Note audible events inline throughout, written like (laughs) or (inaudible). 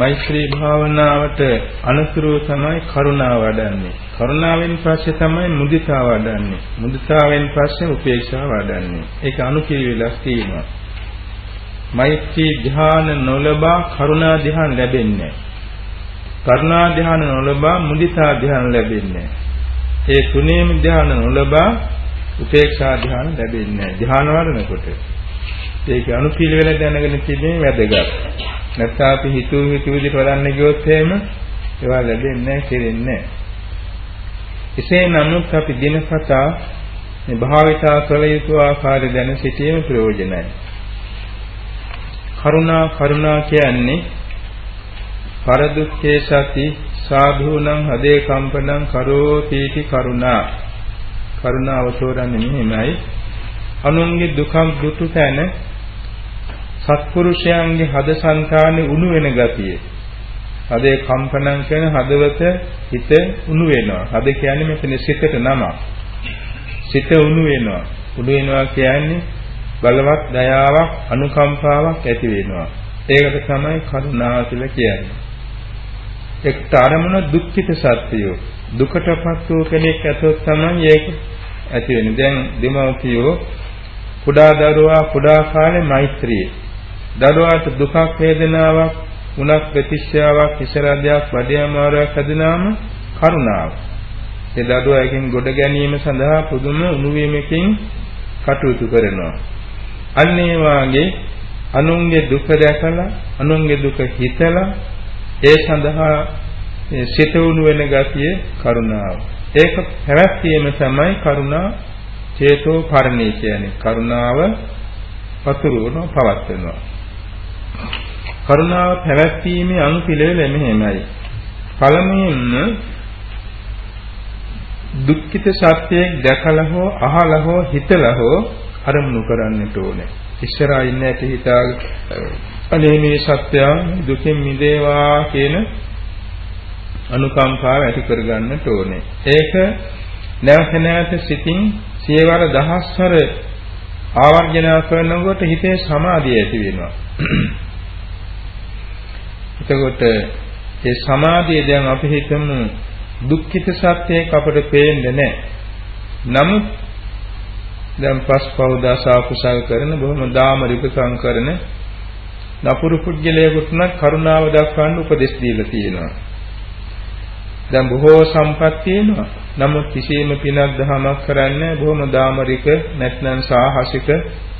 මෛත්‍රී භාවනාවට අනුසුරුව තමයි කරුණාව වඩන්නේ. කරුණාවෙන් පස්සේ තමයි මුදිතා වඩන්නේ. මුදිතාවෙන් පස්සේ උපේක්ෂා වඩන්නේ. ඒක අනුපිළිවෙලක් තියෙනවා. මෛත්‍රී ධ්‍යාන නොලබා කරුණා ධ්‍යාන ලැබෙන්නේ කරුණා ධ්‍යාන නොලබා මුදිතා ධ්‍යාන ලැබෙන්නේ ඒ තුනේම ධ්‍යාන නොලබා උපේක්ෂා ධ්‍යාන ලැබෙන්නේ ධ්‍යාන වඩනකොට ඒක අනුපිළිවෙල දැනගෙන තිබෙන්නේ වැදගත්. නැත්නම් අපි හිතුව හිතුව විදිහට වඩන්න ගියොත් එහෙම ඒවා ලැබෙන්නේ නැහැ, කෙරෙන්නේ නැහැ. එසේ නමුත් අපි දිනපතා මේ භාවිතා කළ යුතු ආකාරය දැන සිටීම ප්‍රයෝජනයි. කරුණා කරුණා කියන්නේ පරදුක්ඛේ සති සාධූනං හදේ කම්පනං කරෝපීති කරුණා කරුණාව තෝරන්නේ මෙහෙමයි අනුන්ගේ දුකක් දුටු තැන සත්පුරුෂයන්ගේ හදසංතානේ උණු වෙන ගතිය. හදේ කම්පණම් කරන හදවත හිත උණු වෙනවා. හද කියන්නේ මෙතන සිතට නම. සිත උණු වෙනවා. උණු වෙනවා කියන්නේ බලවත් දයාවක් අනුකම්පාවක් ඇති වෙනවා. ඒකට තමයි කරුණාව කියලා කියන්නේ. එක්ත අරමුණ දුක්ඛිත සත්‍යය. දුකටපත් වූ කෙනෙක් ඇතොත් තමයි ඒක ඇති වෙන්නේ. දැන් දෙමව්පියෝ කුඩා දරුවා කුඩා කාලේ මෛත්‍රිය දරුවාට දුකක් වේදනාවක් උනක් ප්‍රතිශ්‍යාවක් ඉසරදයක් බඩයමාරයක් හැදෙනාම කරුණාව. ඒ දරුවා එකෙන් ගොඩ ගැනීම සඳහා පුදුම උණුවීමකින් කටයුතු කරනවා. අන්න ඒ වාගේ අනුන්ගේ දුක දැකලා අනුන්ගේ දුක හිතලා ඒ සඳහා සිත උණු වෙන ගතිය කරුණාව. ඒක පැවැත්වීම තමයි කරුණා චේතෝ පරිණී කියන්නේ. කරුණාව පතුරවනවා පවත්වනවා. කරුණාව පැවැත්වීමේ අනුපිළිවෙල මෙහෙමයි. පළමුවෙන්ම දුක්ඛිත සත්‍යයක් දැකලා හෝ අහලා හෝ හිතලා හෝ අරමුණු කරන්නට ඕනේ. ඉස්සරහා ඉන්න ඇති හිතාගෙන අනේ මේ සත්‍යය දුකෙන් මිදේවා කියන අනුකම්පාව ඇති කරගන්නට ඕනේ. ඒක නැවත නැවත සිතින් සියවර දහස්වර ආවර්ජන කරනකොට හිතේ සමාධිය ඇති වෙනවා. එතකොට ඒ සමාධිය දැන් අපි හිතමු දුක්ඛිත සත්‍යයක් අපට පේන්නේ නැහැ. නමුත් දැන් පස්පව දසා කුසල් කරන බොහොම දාමරිකකම් කරන නපුරු පුජ්‍යලයකට උනත් කරුණාව දක්වන්න උපදෙස් දීලා තියෙනවා. දැන් බොහෝ සම්පත් තියෙනවා. නමුත් කිසියම් පිනක් දහමක් කරන්නේ බොහොම දාමරික නැත්නම් සාහසික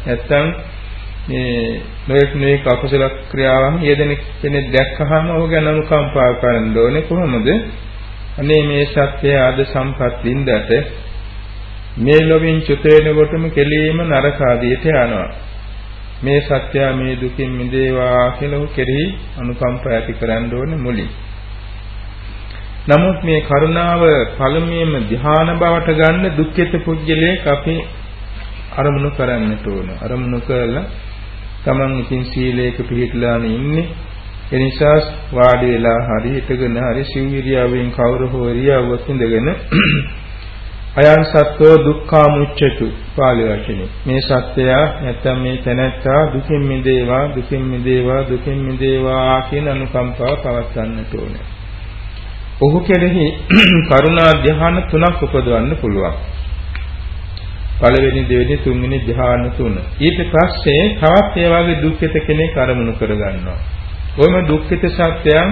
නැත්නම් මේ නොයෙක් නොයෙක් අකුසල ක්‍රියාවන් යෙදෙන කෙනෙක් දැක්කහම ඔහු ගැන අනුකම්පා කරන්න ඕනේ කොහොමද? අනේ මේ සත්‍යය ආද සම්පත් වින්දට මේ ලොවින් චුත වෙනකොටම කෙලීම නරක ආදියට යනවා. මේ සත්‍යය මේ දුකින් මිදේවා කියලා කෙරෙහි අනුකම්පා ඇති කරන්න ඕනේ මුලින්. නමුත් මේ කරුණාව පළමුවෙන්ම ධ්‍යාන බවට ගන්න දුක්ඛිත පුජ්‍යලයක් අපි අරමුණු කරන්නට ඕන. අරමුණු කරලා Taman ඉතින් සීලයක පිළිපදලානේ ඉන්නේ. ඒ නිසා වාඩි වෙලා හරි හිටගෙන හරි සිවිරියාවෙන් කවුරු හෝ ඉරියව්වක ඉඳගෙන (clears throat) අයං සත්වෝ දුක්ඛා මුච්චතු පාලි වචනේ. මේ සත්‍යය නැත්තම් මේ තැනැත්තා දුකින් මිදේවා දුකින් මිදේවා දුකින් මිදේවා කියන අනුකම්පාව පවත්වන්නට ඕනේ. ඔහු කෙරෙහි (clears throat) කරුණා ධ්‍යාන තුනක් උපදවන්න පුළුවන්. පළවෙනි දෙවෙනි තුන්වෙනි ධ්‍යාන තුන. ඊට පස්සේ තවත් ඒ වගේ දුක්ඛිත කෙනෙක් අරමුණු කරගන්නවා. කොහොම දුක්ඛිත සත්‍යයන්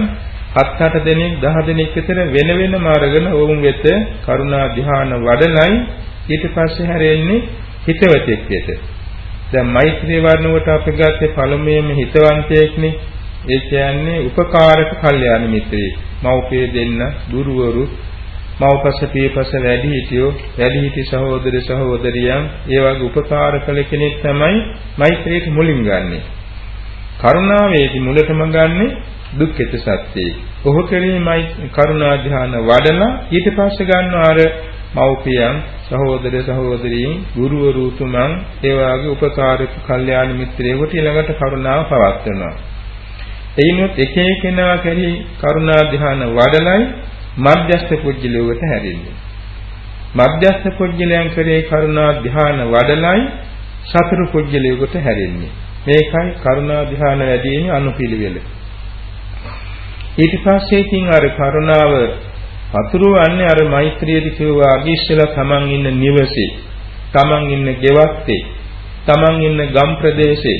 හත් අට දෙනෙක් දහ දෙනෙක් විතර වෙන වෙනම අරගෙන ඔවුන් වෙත කරුණා ධ්‍යාන වඩලයි ඊට පස්සේ හැරෙන්නේ හිතවතෙක් වෙත. දැන් මෛත්‍රී වර්ණුවට අපි ගත්තේ පළමුවෙන්ම හිතවන්තයෙක්නේ. ඒ කියන්නේ උපකාරක කල්යාණ මිත්‍රයෙක්. මව්පිය දෙන්න, ගුරුවරු, මව්පස පියපස වැඩි හිටියෝ වැඩි හිටි සහෝදර සහෝදරියන් ඒ වගේ උපකාර කළ කෙනෙක් තමයි මෛත්‍රියට මුලින් ගන්නෙ. කරුණාවේදී මුලටම ගන්නෙ දුක්ඛිත සත්‍යයි. ඔහු කෙරෙහිමයි කරුණා ධ්‍යාන වඩලා ඊට පස්සේ ගන්නවා අර මව්පියන් සහෝදර සහෝදරීන් ගුරුවරු තුමන් ඒ වාගේ උපකාරක කල්යාණ මිත්‍රයෙකුට ඊළඟට කරුණාව පවත්වනවා. එයිනොත් එක එකනා කෙරෙහි කරුණා ධ්‍යාන වඩලයි මධ්‍යස්ථ පුජ්‍යලයට හැරෙන්නේ. මධ්‍යස්ථ පුජ්‍යලයන් කෙරෙහි කරුණා ධ්‍යාන වඩලයි සතර පුජ්‍යලයට හැරෙන්නේ. මේකයි කරුණා ධ්‍යාන වැඩිීමේ අනුපිළිවෙල. ඊට පස්සේ ඉතින් අර කරුණාව පතුරවන්නේ අර මෛත්‍රියදී කියවා අගිස්සලා තමන් ඉන්න නිවසේ, තමන් ඉන්න ගෙවත්තේ, තමන් ඉන්න ගම් ප්‍රදේශේ,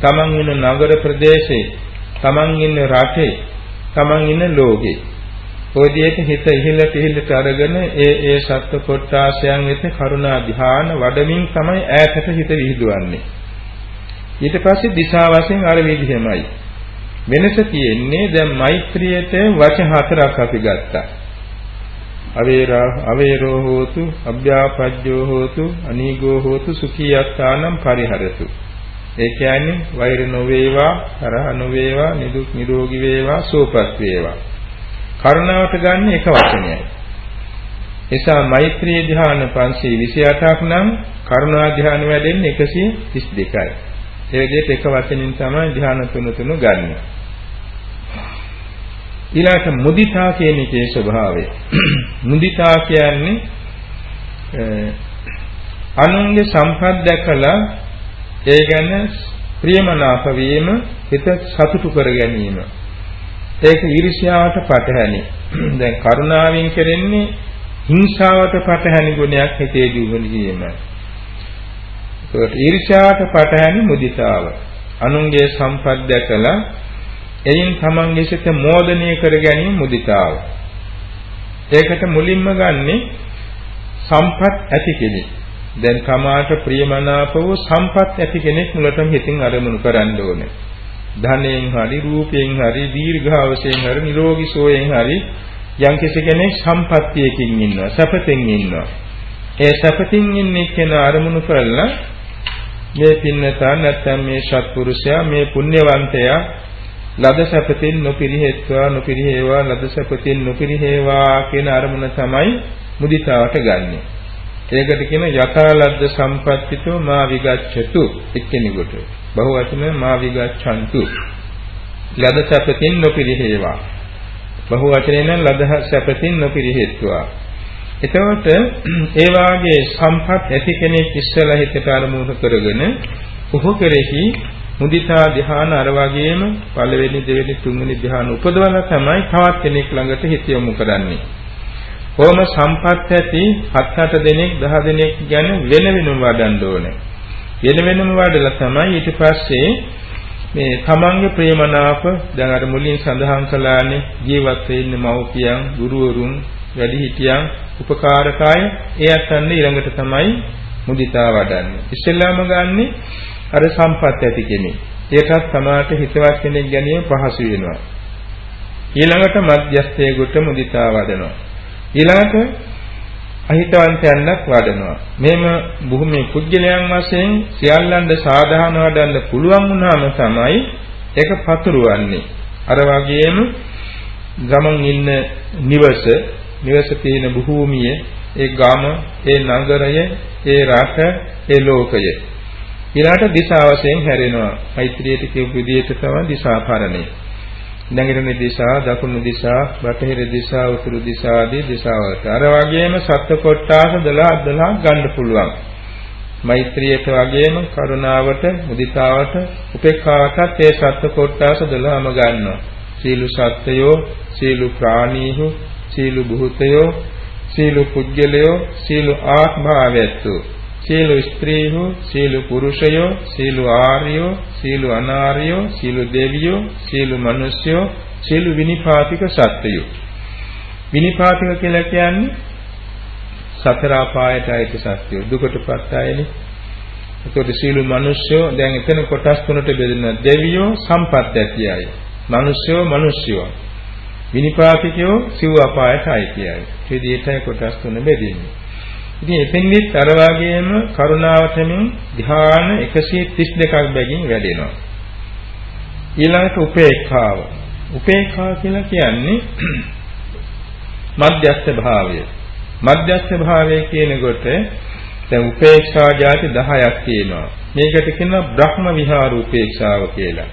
තමන් ඉන්න නගර ප්‍රදේශේ, තමන් ඉන්න රටේ, තමන් ඉන්න ලෝකේ. ඔය විදිහට හිත ඉහිලට ඉහිලට අරගෙන ඒ ඒ සත්ව කොටාසයන් වෙත කරුණා ධ්‍යාන වඩමින් තමයි ඈතට හිත විහිදුවන්නේ. ඊට පස්සේ දිශා වශයෙන් අර විදිහමයි. වෙනස තියෙන්නේ දැන් මෛත්‍රියට වචන හතරක් අපි ගත්තා. අවේරා අවේරෝ හෝතු අභ්‍යාපජ්ජෝ හෝතු අනීගෝ හෝතු සුඛියත්තානම් පරිහරතු ඒ කියන්නේ වෛර නොවේවා තරහ නොවේවා නිදුක් නිරෝගී වේවා සුවපත් වේවා කරුණාවට ගන්න එක වචනයයි එසා මෛත්‍රී ධ්‍යාන 528ක් නම් කරුණා ධ්‍යාන වැඩෙන්නේ 132යි ඒ විදිහට එක වචනින් තමයි ධ්‍යාන තුන තුන ගන්න. ඊළඟට මුදිතා කියන එකේ ස්වභාවය. (clears throat) මුදිතා කියන්නේ අනුන්ගේ සම්පත් දැකලා ඒ ගැන ප්‍රියමනාප වීම හිත සතුටු කර ගැනීම. ඒක ඊර්ෂ්‍යාවට පටහැනි. දැන් කරුණාවෙන් කරන්නේ හිංසාවට පටහැනි ගුණයක් හිතේ දියුණු වීමයි. ඒකට ඊර්ෂ්‍යාවට පටහැනි මුදිතාව. අනුන්ගේ සම්පත් දැකලා එයින් තමන්ගේ සිත මෝදනය කර ගැනීම මුදිතාව. ඒකට මුලින්ම ගන්නෙ සම්පත් ඇති කෙනෙක්. දැන් තමාට ප්‍රියමනාප වූ සම්පත් ඇති කෙනෙක් මුලටම හිතින් අරමුණු කරන්න ඕනේ. ධනයෙන් හරි රූපයෙන් හරි දීර්ඝාවසයෙන් හරි නිරෝගී සෝයෙන් හරි යම් කෙනෙක් සම්පත්තියකින් ඉන්නවා සැපතෙන් ඉන්නවා. ඒ සැපතින් ඉන්නේ කෙනා අරමුණු කරලා මේ පින්නතා නැත්නම් මේ සත්පුරුෂයා මේ පුණ්‍යවන්තයා ලද සැපතින් නොපිරිහෙත්වා නොපිරිහෙවා ලද සැපතින් නොපිරිහෙවා කියන අරමුණ තමයි මුදිතාවට ගන්නෙ. ඒකට කියන යථාලද්ද සම්පත්තිතෝ මා විගච්ඡතු එක්කෙනෙකුට. බහුවචන මා විගච්ඡන්තු. ලද සැපතින් නොපිරිහෙවා. බහුවචනේ නම් ලද සැපතින් නොපිරිහෙත්වා. එතකොට ඒ වාගේ සම්පත් ඇති කෙනෙක් ඉස්සලා හිතට අරමුණු කරගෙන ඔහු කෙරෙහි මුදිතා ධ්‍යාන අර වගේම පළවෙනි දෙවෙනි තුන්වෙනි ධ්‍යාන උපදවලා තමයි තවත් කෙනෙක් ළඟට හිත යොමු කරන්නේ. කොහොම සම්පත් ඇති 7-8 දෙනෙක් 10 දෙනෙක් ගැන වෙන වෙනම වඩන්න ඕනේ. වෙන වෙනම වඩලා තමයි ඊට පස්සේ මේ තමන්ගේ ප්‍රේමනාප දැන් අර මුලින් සඳහන් කළානේ ජීවත් වෙන්න මව්පියන්, ගුරුවරුන්, වැඩිහිටියන් උපකාරකය ඒ අතන්නේ ඊළඟට තමයි මුදිතා වඩන්නේ. ඉස්සෙල්ලාම ගන්නෙ අර සම්පත් ඇති කෙනෙක්. ඒකත් සමාට හිතවත් කෙනෙක් ගැනීම පහසු වෙනවා. ඊළඟට මධ්‍යස්ථයේ කොට මුදිතා වඩනවා. ඊළඟට අහිතවන්තයන්වත් වඩනවා. මෙහෙම භූමි කුජලයන් වශයෙන් සියල්ලන්ද සාධාන වඩන්න පුළුවන් වුණාම තමයි ඒක පතුරවන්නේ. අර වගේම ගමන් ඉන්න නිවස නිවස තියෙන භූමිය, ඒ ගම, ඒ නගරය, ඒ රට, ඒ ලෝකය. ඊළාට දිශා වශයෙන් හැරෙනවා. මෛත්‍රියට කියපු විදිහට තමයි දිශා පරණේ. නැගිටින දිශා, දකුණු දිශා, බටහිර දිශා, උතුරු දිශා ආදී දිශාවලට. අර වගේම සත්‍ය කොටාස 12 12 ගන්න පුළුවන්. මෛත්‍රියට වගේම කරුණාවට, මුදිතාවට, උපේක්ඛාවටත් ඒ සත්‍ය කොටාස 12ම ගන්නවා. සීල සත්‍යයෝ, සීල ප්‍රාණීහු, සීලු භූතයෝ සීලු පුජ්‍යලයෝ සීලු ආත්මාවැත්තු සීලු ස්ත්‍රීහු සීලු පුරුෂයෝ සීලු ආර්යෝ සීලු අනාර්යෝ සීලු දෙවියෝ සීලු මිනිස්යෝ සීලු විනිපාතික සත්වයෝ. විනිපාතික කියලා කියන්නේ සතර අපායට අයිති සත්වයෝ. දුකටපත් අයනේ. එතකොට සීලු මිනිස්යෝ දැන් එතන කොටස් තුනට බෙදෙනවා දෙවියෝ සම්පත් ඇති අය. මිනිස්යෝ මිනිස්යෝ විනිපාතිකයෝ සිව් අපායට අයිතියයි. ඒ විදිහටයි කොටස් තුන බෙදෙන්නේ. ඉතින් එතෙන්දිත් අර වාගේම කරුණාවතමින් ධ්‍යාන 132ක් බැගින් වැඩෙනවා. ඊළඟට උපේක්ඛාව. උපේක්ඛාව කියලා කියන්නේ (clears throat) මධ්‍යස්ථ භාවය. මධ්‍යස්ථ භාවය කියනකොට දැන් උපේක්ෂා જાති 10ක් තියෙනවා. මේකට කියනවා බ්‍රහ්ම විහාර උපේක්ෂාව කියලා.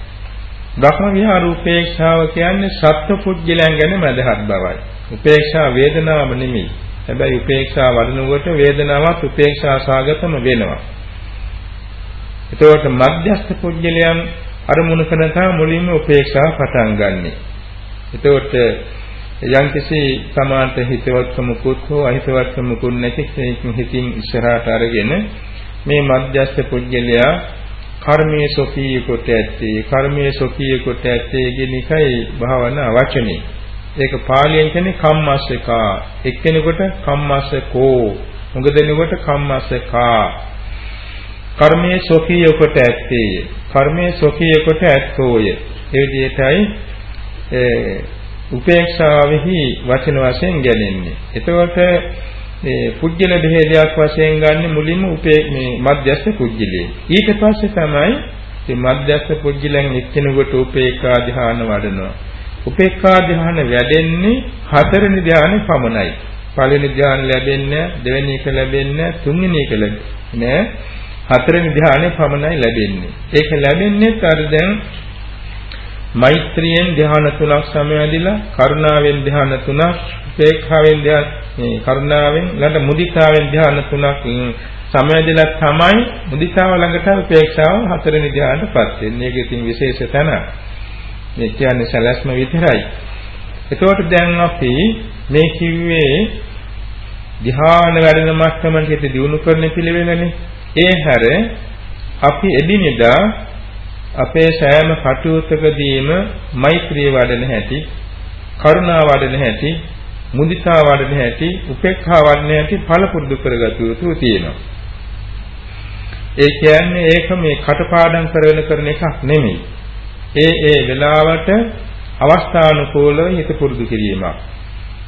බ්‍රහ්ම විහාර උපේක්ෂාව කියන්නේ සත්ව පුජ්‍යලයන් ගැන මදහත් බවයි. උපේක්ෂා වේදනාව නෙමෙයි. හැබැයි උපේක්ෂා වඩනකොට වේදනාවත් උපේක්ෂා සාගතම වෙනවා. එතකොට මධ්‍යස්ථ පුජ්‍යලයන් අරමුණු කරන තම මුලින්ම උපේක්ෂාව පටන් ගන්නෙ. එතකොට යම්කිසි සමාන්ත හිතවත්කමකුත් හෝ අහිතවත්කමකුත් නැති කෙනෙක් හිතින් ඉස්සරහට අරගෙන මේ මධ්‍යස්ථ පුජ්‍යලයා කර්මයේ සොකී කොට ඇත්තේ කර්මයේ සොකී කොට ඇත්තේ කියන එකයි භාවනා වචනේ. ඒක පාලියෙන් කියන්නේ කම්මස්සකා. එක්කෙනෙකුට කම්මස්සකෝ. මුග දෙනෙකුට කම්මස්සකා. කර්මයේ සොකී කොට ඇත්තේ. කර්මයේ සොකී කොට ඇත්තෝය. ඒ විදිහටයි උපේක්ෂාවෙහි වචන වශයෙන් ගැලෙන්නේ. එතකොට මේ පුජ්‍යල බෙහෙදයක් වශයෙන් ගන්න මුලින්ම උපේ මේ මධ්‍යස්ථ පුජ්‍යලේ. ඊට පස්සේ තමයි මේ මධ්‍යස්ථ පුජ්‍යලෙන් එක්කෙනෙකුට උපේක්ඛා ධ්‍යාන වඩනවා. උපේක්ඛා ධ්‍යාන වැඩෙන්නේ හතරවෙනි ධ්‍යානෙ පමණයි. පළවෙනි ධ්‍යාන ලැබෙන්නේ දෙවෙනි එක ලැබෙන්නේ තුන්වෙනි එක ලැබෙන්නේ හතරවෙනි ධ්‍යානෙ පමණයි ලැබෙන්නේ. ඒක ලැබෙන්නේ අර දැන් මෛත්‍රියෙන් ධ්‍යාන තුනක් සමවැදිලා කරුණාවෙන් ධ්‍යාන තුනක් උපේක්ඛාවෙන් ධ්‍යාන මේ කරුණාවෙන් ළඟ මුදිතාවෙන් ධ්‍යාන තුනක් සමවැදිලා තමයි මුදිතාව ළඟට උපේක්ෂාව හතරවෙනි ධ්‍යානටපත් වෙන්නේ. ඒක ඉතින් විශේෂ තැනක්. මේ කියන්නේ සැලැස්ම විතරයි. එතකොට දැන් අපි මේ කිව්වේ ධ්‍යාන වැඩෙන මට්ටමට දියුණු කරන පිළිවෙලනේ. ඒ හැර අපි එදිනෙදා අපේ සෑම කටයුත්තකදීම මෛත්‍රිය වඩන හැටි, කරුණා වඩන හැටි, මුදිතා වඩන හැටි, උපේක්ඛා වඩන හැටි පළපුරුදු කරගත යුතු තියෙනවා. ඒ කියන්නේ ඒක මේ කටපාඩම් කරගෙන කරන එකක් නෙමෙයි. ඒ ඒ වෙලාවට අවස්ථානුකූලව හිත පුරුදු කිරීමක්.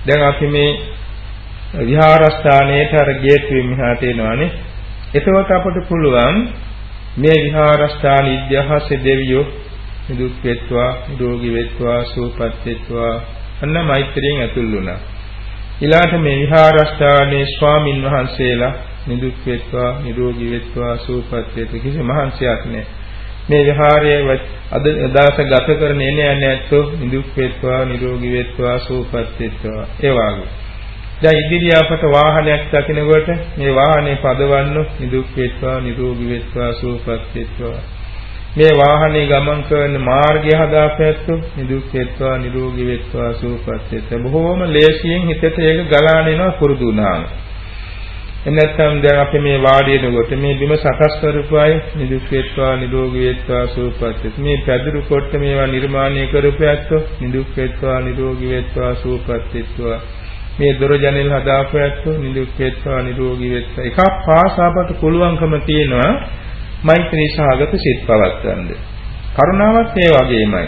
දැන් අපි මේ විහාරස්ථානයේට අර ගේට්ටුවෙන් මෙහාට එනවානේ. එතකොට අපට පුළුවන් මේ විහාරස්ථාන ඉද්ධහසේ දෙවියෝ නිදුක් වෙත්වා නිරෝගී වෙත්වා සුවපත් වෙත්වා අන්න මෛත්‍රියෙන් ඇතුල් වුණා. ඊළාට මේ විහාරස්ථානයේ ස්වාමින් වහන්සේලා නිදුක් වෙත්වා නිරෝගී වෙත්වා සුවපත් වෙත්වා කිසි මහන්සියක් නැහැ. මේ විහාරයේ අද දාස ගත කරන එන්නේ නැත්තෝ නිදුක් වෙත්වා නිරෝගී වෙත්වා සුවපත් වෙත්වා ඒ වාගේ. දැන් ඉදිරිය අපට වාහනයක් දකිනකොට මේ වාහනේ පදවන්න නිදුක් වෙත්වා නිරෝගී වෙත්වා සුවපත් වෙත්වා. මේ වාහනේ ගමන් කරන මාර්ගය හදාපැත්තෝ නිදුක් වෙත්වා නිරෝගී වෙත්වා සුවපත් වෙත්වා. බොහෝම ලේසියෙන් හිතට ඒක ගලාගෙන එනවා පුරුදු වුණාම. එනත්තම් දැන් අපි මේ වාඩි වෙනකොට මේ බිම සකස් කරපු අය නිදුක් වෙත්වා නිරෝගී වෙත්වා සුවපත් මේ පැදුරු කොට මේවා නිර්මාණය කරපු ඇත්තෝ නිදුක් වෙත්වා නිරෝගී වෙත්වා සුවපත් වෙත්වා. මේ දොර ජනෙල් හදාපු ඇත්තෝ නිදුක් වෙත්වා නිරෝගී වෙත්වා. එකක් පාසාපට පුළුවන්කම තියෙනවා මෛත්‍රී සහගත සිත් පවත්වන්න. කරුණාවත් ඒ වගේමයි.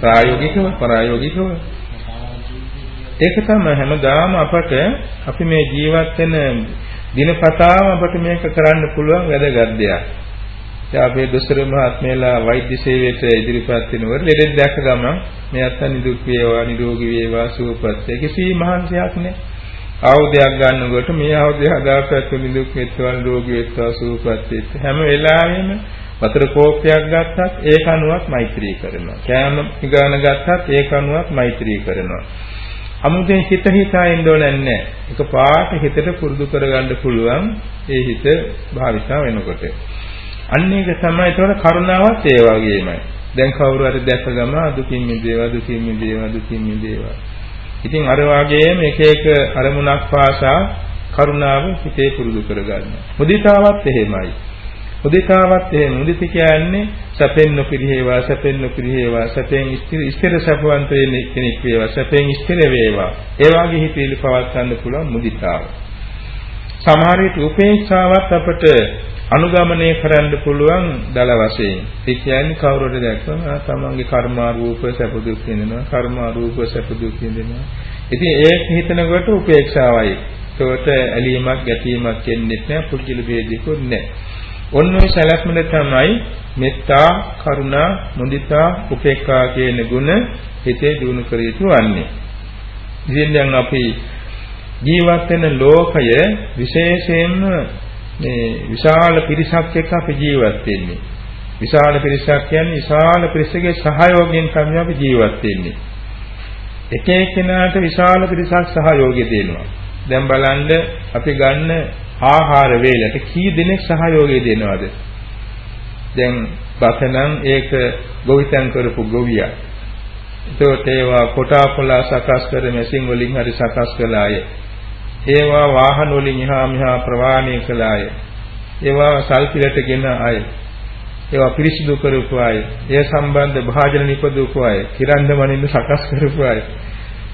ප්‍රායෝගිකව ප්‍රායෝගිකව ඒක තමයි හැමදාම අපට අපි මේ ජීවත් වෙන දිනපතාම අපට මේක කරන්න පුළුවන් වැදගත් දෙයක්. දැන් අපේ දොස්තර මහත්මයලා වෛද්‍ය සේවයට ඉදිරිපත් වෙනකොට ලෙඩෙක් දැක්ක ගමන් මේ අත්ත නිදුක් වේවා නිරෝගී වේවා සුවපත් වේ කිසි මහන්සියක් නෑ. ආයුධයක් ගන්නකොට මේ ආයුධය හදාපැත්තු නිදුක් වෙත්වා නිරෝගී වෙත්වා සුවපත් වෙත්වා හැම වෙලාවෙම වතුර කෝප්පයක් ගත්තත් ඒක අනුවත් මෛත්‍රී කරනවා. කෑම පිගාන ගත්තත් ඒක අනුවත් මෛත්‍රී කරනවා. අමුතෙන් හිත හිතා ඉන්න ඕනේ නැහැ. ඒක පාට හිතට පුරුදු කරගන්න පුළුවන් ඒ හිත භාවිතා වෙනකොට. අන්න ඒක තමයි ඒතකොට කරුණාවත් ඒ වගේමයි. දැන් කවුරු හරි දැක ගම දුකින් මිදේවා දුකින් මිදේවා දුකින් මිදේවා. ඉතින් අර වාගේම එක එක අරමුණක් පාසා කරුණාව හිතේ පුරුදු කරගන්න. මුදිතාවත් එහෙමයි. මුදිතාවත් එහෙම මුදිත කියන්නේ සැපෙන් නොපිරිහෙවා සැපෙන් නොපිරිහෙවා සැපෙන් ස්ථිර සැපවන්ත වෙන කෙනෙක් වේවා සැපෙන් ස්ථිර වේවා. ඒ වාගේ හිතේලි පවත් ගන්න පුළුවන් මුදිතාව. සමහර විට උපේක්ෂාවත් අපට අනුගමනය කරන්න පුළුවන් දල වශයෙන්. ඒ කියන්නේ කවුරුද දැක්කම තමන්ගේ කර්මා රූප සැප දුක් විඳිනවා, කර්මා රූප සැප දුක් විඳිනවා. ඉතින් ඒක හිතනකොට උපේක්ෂාවයි. ඒකට ඇලීමක් ගැටීමක් එන්නේ නැහැ, පුද්ගල ભેදිකුත් නැහැ. ඔන්න ඔය සැලැස්මල තමයි මෙත්තා, කරුණා, මුදිතා, උපේක්ඛා කියන ගුණ හිතේ දිනු කර යුතු වන්නේ. ඉතින් දැන් අපි ජීවත් වෙන ලෝකය විශේෂයෙන්ම මේ විශාල පිරිසක් එක්ක අපි ජීවත් වෙන්නේ. විශාල පිරිසක් කියන්නේ විශාල පිරිසකගේ සහයෝගයෙන් තමයි අපි ජීවත් වෙන්නේ. එක එක්කෙනාට විශාල පිරිසක් සහයෝගය දෙනවා. දැන් බලන්න අපි ගන්න ආහාර වේලට කී දෙනෙක් සහයෝගය දෙනවද? දැන් බතනම් ඒක ගොවිතැන් කරපු ගොවියා. ඒතකොට ඒවා කොටාපලා සකස් කර මැෂින් වලින් හරි සකස් කළාය. ඒවා වාහන වලින් එහා මෙහා ප්‍රවාහණය කළ අය. ඒවා සල්පිලට ගෙන අය. ඒවා පිරිසිදු කරපු අය. ඒ සම්බන්ධ භාජන නිපදවපු අය. කිරන්ද මනින්න සකස් කරපු අය.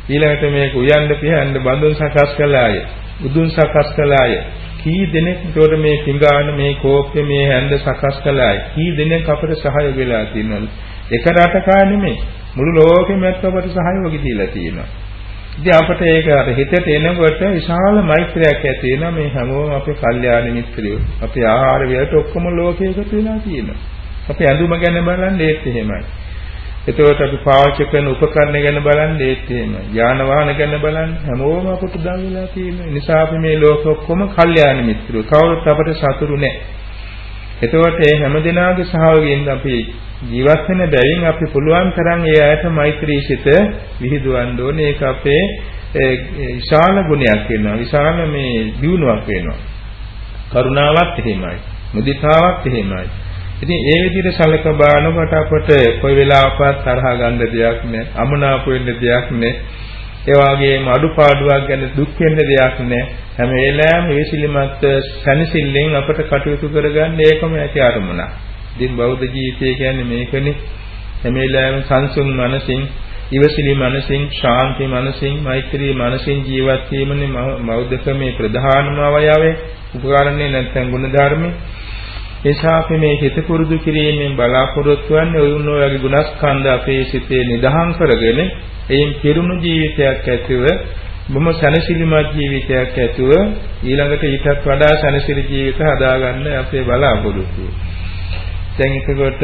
ඊළඟට මේක උයන්ද පිහන්න බඳුන් සකස් කළ අය. උදුන් සකස් කළ අය. කී දෙනෙක් උඩ මේ පිඟාන මේ කෝප්පේ මේ හැන්ද සකස් කළ අය. කී දෙනෙක් අපට සහාය වෙලා තියෙනවද? එක රටකා නෙමෙයි. මුළු ලෝකෙම අපට සහයෝගය දීලා තියෙනවා. ඉතින් අපට ඒක අර හිතට එනකොට විශාල මෛත්‍රියක් ඇති වෙනවා මේ හැමෝම අපේ කල්යාණ මිත්‍රයෝ. අපේ ආහාර වලට ඔක්කොම ලෝකේ එකතු වෙලා තියෙනවා. අපේ ඇඳුම ගැන බලන්න ඒත් එහෙමයි. එතකොට අපි පාවිච්චි කරන උපකරණ ගැන බලන්න ඒත් එහෙමයි. යාන වාහන ගැන බලන්න හැමෝම අපට උදා වෙලා තියෙනවා. ඒ නිසා අපි මේ ලෝක ඔක්කොම කල්යාණ මිත්‍රයෝ. කවුරුත් අපට සතුරු නැහැ. එතකොට මේ හැමදෙනාගේ සහයෝගයෙන් අපි ජීවත් වෙන බැවින් අපි පුළුවන් තරම් ඒ අයට මෛත්‍රී සිත විහිදුවන්න ඕනේ. ඒක අපේ විශාල ගුණයක් වෙනවා. විශාල මේ දියුණුවක් වෙනවා. කරුණාවක් එහෙමයි. මුදිතාවක් එහෙමයි. ඉතින් ඒ විදිහට සැලක බලනකොට අපට කොයි වෙලාවකවත් තරහ ගන්න දෙයක් නැහැ. අමනාප වෙන්න දෙයක් නැහැ. ඒ වගේම අඩුපාඩුවක් ගැන දුක් වෙන්න දෙයක් නැහැ. හැම වෙලාවෙම විසිලිමත් සැනසෙල්ලෙන් අපට කටයුතු කරගන්න ඒකම ඇති අරමුණක්. ඉතින් බෞද්ධ ජීවිතය කියන්නේ මේකනේ. හැම වෙලාවෙම සංසුන් මනසින්, ඉවසිලි මනසින්, ශාන්ති මනසින්, මෛත්‍රී මනසින් ජීවත් වීමනේ බෞද්ධකමේ ප්‍රධානම අවයවය. උපකාරන්නේ නැත්නම් ගුණ ධර්මේ. එසා අපි මේ හිත පුරුදු කිරීමෙන් බලාපොරොත්තු වෙන්නේ ඔයුන් ඔයගේ ගුණස්කන්ධ අපේ සිතේ නිදහම් කරගෙන එයින් පිරුණු ජීවිතයක් ඇතිව බොහොම සැනසෙලිමත් ජීවිතයක් ඇතුව ඊළඟට ඊටත් වඩා සැනසෙලි ජීවිත හදාගන්න අපේ බලාපොරොත්තු. දැන් ඒකකොට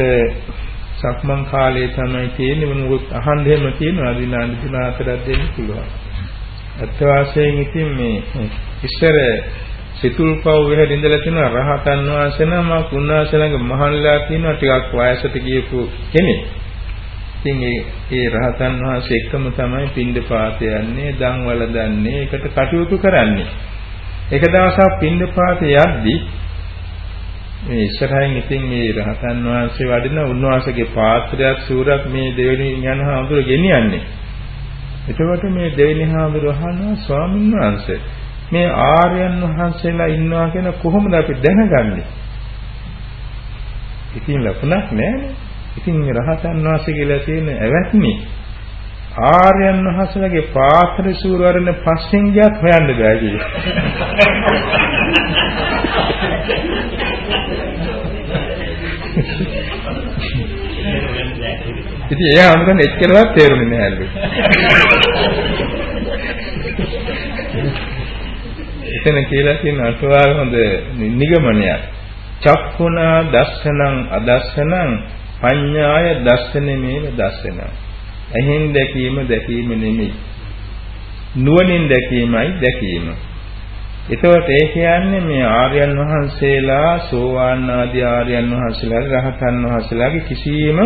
සක්මන් කාලයේ තමයි තියෙන්නේ මොනොත් අහන්න එහෙම තියෙනවා විනාඩි 3-4ක් දෙන්න පුළුවන්. අත් වාසයෙන් ඉතින් මේ ඉස්සර සිතුල් පව් වෙහෙද ඉඳලා තියෙන රහතන් වහන්සේ නම කුණාසල ළඟ මහල්ලා තියෙනවා ටිකක් වයසට ගියපු කෙනෙක්. ඉතින් ඒ ඒ රහතන් වහන්සේ එක්කම තමයි පින්ඩපාත යන්නේ, දන් වල දන්නේ, ඒකට කටයුතු කරන්නේ. එක දවසක් පින්ඩපාත යද්දී මේ ඉස්සරහින් ඉතින් මේ රහතන් වහන්සේ වඩින උන්වහන්සේගේ පාත්‍රයක් සූරක් මේ දෙවෙනි යන හාමුදුර ගෙනියන්නේ. එතකොට මේ දෙවෙනි හාමුදුර අහනවා ස්වාමීන් වහන්සේ මේ ආර්යයන් වහන්සේලා ඉන්නවා කියන කොහොමද අපි දැනගන්නේ? ඉතින් ලකුණක් නැහැ ඉතින් රහතන් වහන්සේ කියලා තියෙන ඇවැත්නි ආර්යයන් වහන්සේලාගේ පාත්‍ර සූරවරණ පස්සෙන් ගියත් හොයන්න බෑ කියලා. (laughs) ඉතින් එයා අනුකන් එච්චරවත් තේරුනේ නැහැ එතන කියලා තියෙන අසවාල හොඳ නිගමනයක්. චක්කුණා දස්සනං අදස්සනං පඤ්ඤාය දස්සනමේව දස්සන. ඇහෙන් දැකීම දැකීම නෙමෙයි. නුවණින් දැකීමයි දැකීම. එතකොට ඒ කියන්නේ මේ ආර්යයන් වහන්සේලා සෝවාන් ආදී ආර්යයන් වහන්සේලා රහතන් වහන්සේලාගේ කිසියම්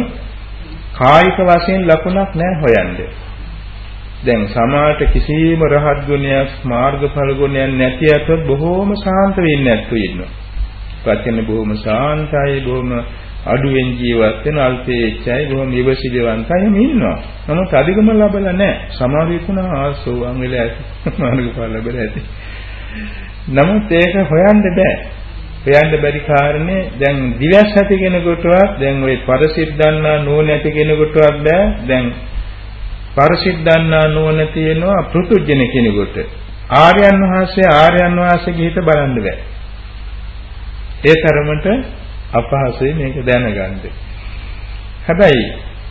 කායික වශයෙන් ලකුණක් නැහැ හොයන්නේ. දැන් සමාජයට කිසියම් රහත් ගුණයක් මාර්ගඵල ගුණයක් නැති අත බොහෝම සාන්ත වෙන්නේ නැත්තු ඉන්නවා. වචන බොහොම සාන්තයි බොහොම අඩුවෙන් ජීවත් වෙන අල්පේච්ඡයි බොහොම ඉවසිලිවන්තයි එහෙම ඉන්නවා. නමුත් අධිකම ලැබලා නැහැ. සමහර විකුණා ආසෝවන් වෙලා ඇති. මාර්ගඵල ලැබලා ඇති. නමුත් ඒක හොයන්න බෑ. හොයන්න බැරි කාරණේ දැන් දිවස් ඇති කෙනෙකුටවත් දැන් ওই පරිසිද්ධාන්නා නුවණ ඇති කෙනෙකුටවත් බෑ. දැන් පරිසිද්ධාන්නා නුවණ තියෙනවා පෘතුජන කෙනෙකුට. ආර්යයන් වහන්සේ ආර්යයන් වහන්සේගේ හිත බලන්න බෑ. ඒ තරමට අපහසුයි මේක දැනගන්න. හැබැයි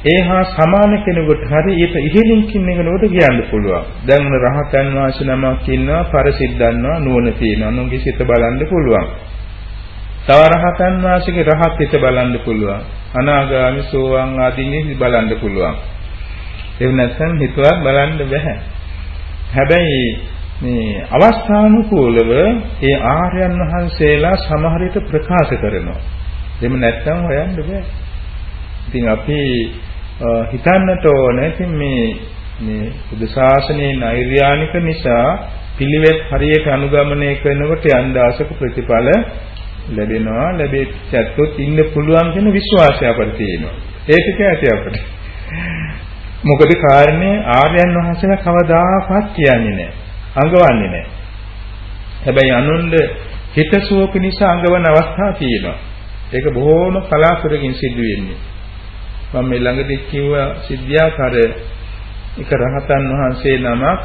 ඒ හා සමාන කෙනෙකුට හරි ඊට ඉහළින් කෙනෙකුට කියන්න පුළුවන්. දැන් උන රහතන් වහන්සේ නමක් ඉන්නවා, පරිසිද්ධන්නවා, නුවණ තියෙනවා. නුගේ සිත බලන්න පුළුවන්. තව රහතන් වහන්සේගේ රහත් හිත බලන්න පුළුවන්. අනාගාමි සෝවාන් ආදීන් බලන්න පුළුවන්. ඒ නැත්නම් හිතවත් බලන්න බෑ. හැබැයි මේ අවස්ථානුකූලව ඒ ආර්යයන් වහන්සේලා සමහර විට ප්‍රකාශ කරනවා. එහෙම නැත්නම් හොයන්න බෑ. ඉතින් අපි හිතන්නට ඕන ඉතින් මේ මේ බුදු ශාසනයේ නෛර්යානික නිසා පිළිවෙත් හරියට අනුගමනය කරනකොට යන්දාසක ප්‍රතිඵල ලැබෙනවා ලැබෙච්චත් ඉන්න පුළුවන් කියන විශ්වාසය අපිට තියෙනවා ඒක කැටි අපිට මොකද කාරණේ? ආර්යයන් වහන්සේලා කවදාකවත් කියන්නේ නැහැ. අඟවන්නේ නැහැ. හැබැයි අනුන්ද හිතසුව පිණිස අඟවන අවස්ථා තියෙනවා. ඒක බොහෝම කලාතුරකින් සිදු වෙන්නේ. මම මේ ළඟදී කිව්ව සිද්ධාකර එක රහතන් වහන්සේ නමක්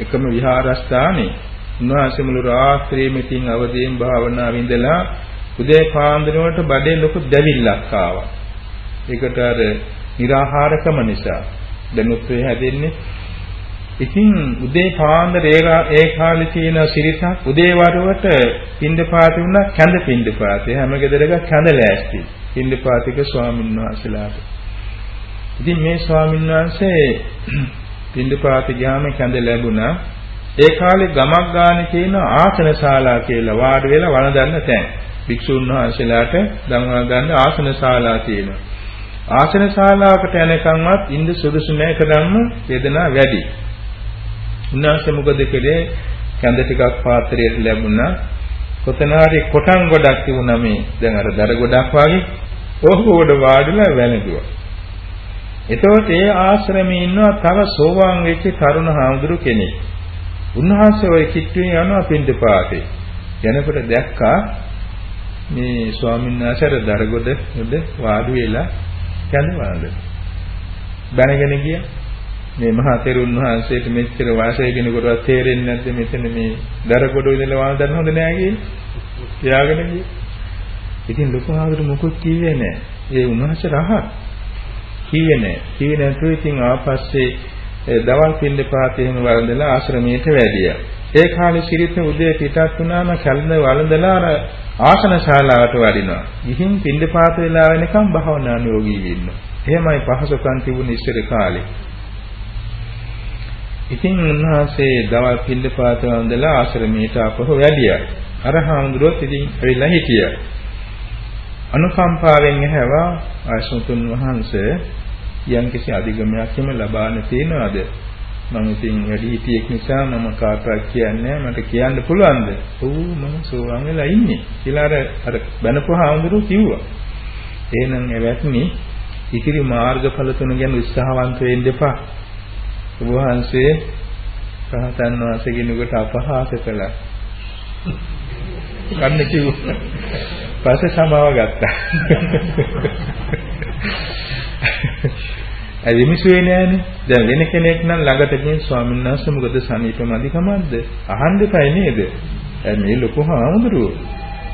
එකම විහාරස්ථානේ. උන්වහන්සේ මුළු රාත්‍රියේම තින් අවදීන් භාවනා විඳලා උදේ පාන්දර වලට බඩේ ලොකු දැවිල්ලක් ආවා. ඒකට අර निराහාරකම නිසා. දැනුත් වේ හැදෙන්නේ. ඉතින් උදේ පාන්දර ඒ කාලේ තියෙන සිරිතක් උදේ වරුවට පින්දපාත වුණා කැඳ පින්දපාතේ හැම ගෙදරක කැඳ ලෑස්ති. පින්දපාතික ස්වාමීන් වහන්සේලාට. ඉතින් මේ ස්වාමීන් වහන්සේ (clears throat) පින්දපාත ගියාම කැඳ ලැබුණා. ඒ කාලේ ගමක් ගානේ තියෙන ආසන ශාලා කියලා වාඩි වෙලා වළඳන්න තැන්. භික්ෂුන් වහන්සේලාට දන්වා ගන්න ආසන ශාලා තියෙනවා. ආසන ශාලාවකට යනකම්වත් ඉන්ද සුදුසු නැහැ කදම්ම වේදනා වැඩි. උන්වහන්සේ මොකද කළේ? කැඳ ටිකක් පාත්‍රයට ලැබුණා. කොතනාරි කොටන් ගොඩක් තිබුණා මේ දැන් අර දර ගොඩක් වගේ. ඕක උඩ වාඩිලා වැළඳුවා. එතකොට ඒ ආශ්‍රමයේ ඉන්නවා තව සෝවාන් වෙච්ච තරුණ හාමුදුරු කෙනෙක්. උන්වහන්සේ ওই කිට්ටුවේ යනවා පින්දපාතේ. යනකොට දැක්කා මේ ස්වාමීන් වහන්සේ අර දරගොඩ උඩ වාඩි වෙලා කැඳ වළඳ. බැනගෙන ගියා. මේ මහා තෙරුන් වහන්සේට මෙච්චර වාසය කෙනෙකුටවත් තේරෙන්නේ නැද්ද මෙතන මේ දරගොඩ ඉඳලා වළඳන්න හොඳ නෑ කියලා. තියාගෙන ගියා. ඉතින් ලොකු හාමුදුරු මොකුත් කිව්වේ නෑ. ඒ උන්වහන්සේ රහත්. කිව්වේ නෑ. කිව්වේ නැතුව ඉතින් ආපස්සේ දවල් පින්දපාතේ එහෙම වළඳලා ආශ්‍රමයට වැඩියා. ඒ කාලේ සිරිත උදේ පිටත් වුණාම කැලඳ වළඳලා අර ආසන ශාලාවට වඩිනවා. ගිහින් පින්දපාත වෙලා වෙනකම් භාවනා යෝගී වෙනවා. එහෙමයි පහසුකම් තිබුණ ඉස්සර කාලේ. ඉතින් උන්වහන්සේ දවල් පින්දපාත වළඳලා ආශ්‍රමයට අපහු වැඩියා. අර හාමුදුරුවෝ ඉතින් ඇවිල්ලා හිටියා. අනුකම්පාවෙන් ඇහැවා ආශුතුන් වහන්සේ යම්කිසි අධිගමයක් එම ලබාන තියනවාද මම ඉතින් වැඩි හිටියෙක් නිසා මම කාටවත් කියන්නේ මට කියන්න පුළුවන්ද? ඔව් මම සෝවාන් වෙලා ඉන්නේ කියලා අර අර බණපහාඳුරු කිව්වා. එහෙනම් එවත්නි ඉතිරි මාර්ගඵල තුන ගැන උත්සාහවන්ත වෙන්න එපා. ඔබ වහන්සේ රහතන් වහන්සේ කෙනෙකුට අපහාස කළා. කන්න කිව්වා. පස්සේ සමාව ගත්තා. ඇයි විමිසුවේ නෑනේ. දැන් වෙන කෙනෙක් නම් ළඟට ගිහින් ස්වාමීන් වහන්සේ මොකද සනීපමදිකමක්ද? අහන්න දෙපයි නේද? ඇයි මේ ලොකු හාමුදුරුවෝ?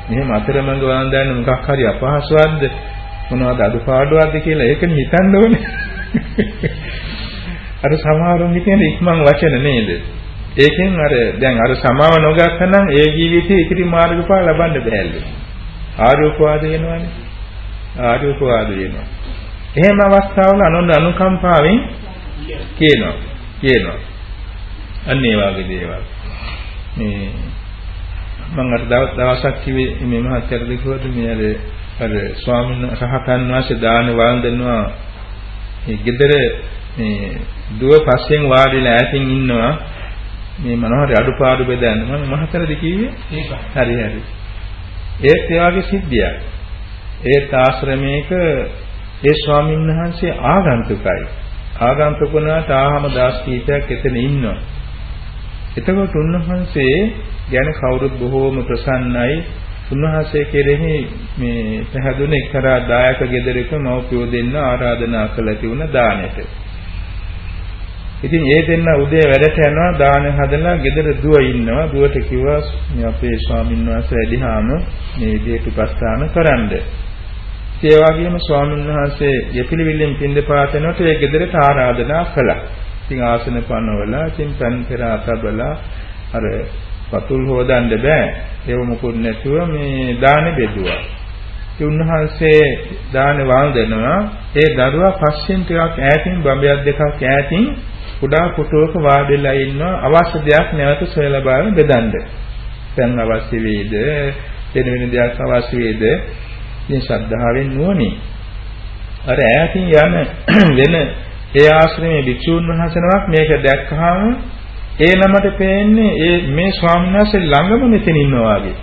මෙහෙම අතරමඟ වන්දන්න මොකක් හරි අපහසුවක්ද? මොනවද අඩුපාඩුවක්ද කියලා ඒකනේ හිතන්න ඕනේ. අර සමහරුන් හිතන්නේ ඉක්මන් වචන නේද? ඒකෙන් අර දැන් අර සමාව නොගත්තනම් ඒ ජීවිතේ ඉතිරි මාර්ගඵල ලබන්න බැහැලු. ආර්යෝපවාද වෙනවනේ. ආර්යෝපවාද වෙනවා. එහෙම අවස්ථාවල අනුන් අනුකම්පාවෙන් කියනවා. කියනවා. අන්න ඒ වගේ දේවල්. මේ මම අර දවසක් කිව්වේ මේ මහත්යරද කිව්වද මේ අර අර ස්වාමීන් රහතන් වහන්සේ දාන වන්දනවා මේ ගෙදර මේ දුව පස්සෙන් වාඩිලා ඈතින් ඉන්නවා. මේ මොනවාරි අඩුපාඩු බෙදන්න. මම මහතරද කිව්වේ? හරි හරි. ඒත් ඒ වගේ සිද්ධියක්. ඒත් ආශ්‍රමයක ඒ ස්වාමීන් වහන්සේ ආගන්තුකයි. ආගන්තුක වුණාට ආහම දාස් කීපයක් එතන ඉන්නවා. එතකොට උන්වහන්සේ ගැන කවුරුත් බොහෝම ප්‍රසන්නයි. උන්වහන්සේ කෙරෙහි මේ පැහැදුන එක්තරා දායක ගෙදරක මව්පියෝ දෙන්න ආරාධනා කළ තිබුණ දානෙට. ඉතින් ඒ දෙන්න උදේ වැඩට යනවා දාන හදලා ගෙදර දුව ඉන්නවා. දුවට කිව්වා මේ අපේ ස්වාමීන් වහන්සේ වැඩිහාම මේ විදියට උපස්ථාන කරන්න. ඒ වගේම ස්වාමීන් වහන්සේ යෙපිලිවිල්ලෙන් පින්දපාත යනකොට ඒ ගෙදරට ආරාධනා කළා. ඉතින් ආසන පනවලා, ඉතින් පන් පෙර අතබලා අර පතුල් හොදන්න බෑ. ඒව මොකුත් නැතුව මේ දාන බෙදුවා. ඒ උන්වහන්සේ දාන වන්දනවා. ඒ දරුවා පස්සෙන් ටිකක් ඈතින් බඹයක් දෙකක් ඈතින් කුඩා පුටුවක වාඩිලා ඉන්නවා අවශ්‍ය දෙයක් නැවත සොයලා බලන්න බෙදන්න. දැන් අවශ්‍ය වේද වෙන වෙන දෙයක් අවශ්‍ය වේද ඉතින් ශ්‍රද්ධාවෙන් නුවණින් අර ඈතින් යන (clears throat) වෙන ඒ ආශ්‍රමයේ භික්ෂූන් වහන්සේනමක් මේක දැක්කහම ඒ ළමට පේන්නේ ඒ මේ ස්වාමීන් වහන්සේ ළඟම මෙතන ඉන්නවා වගේ.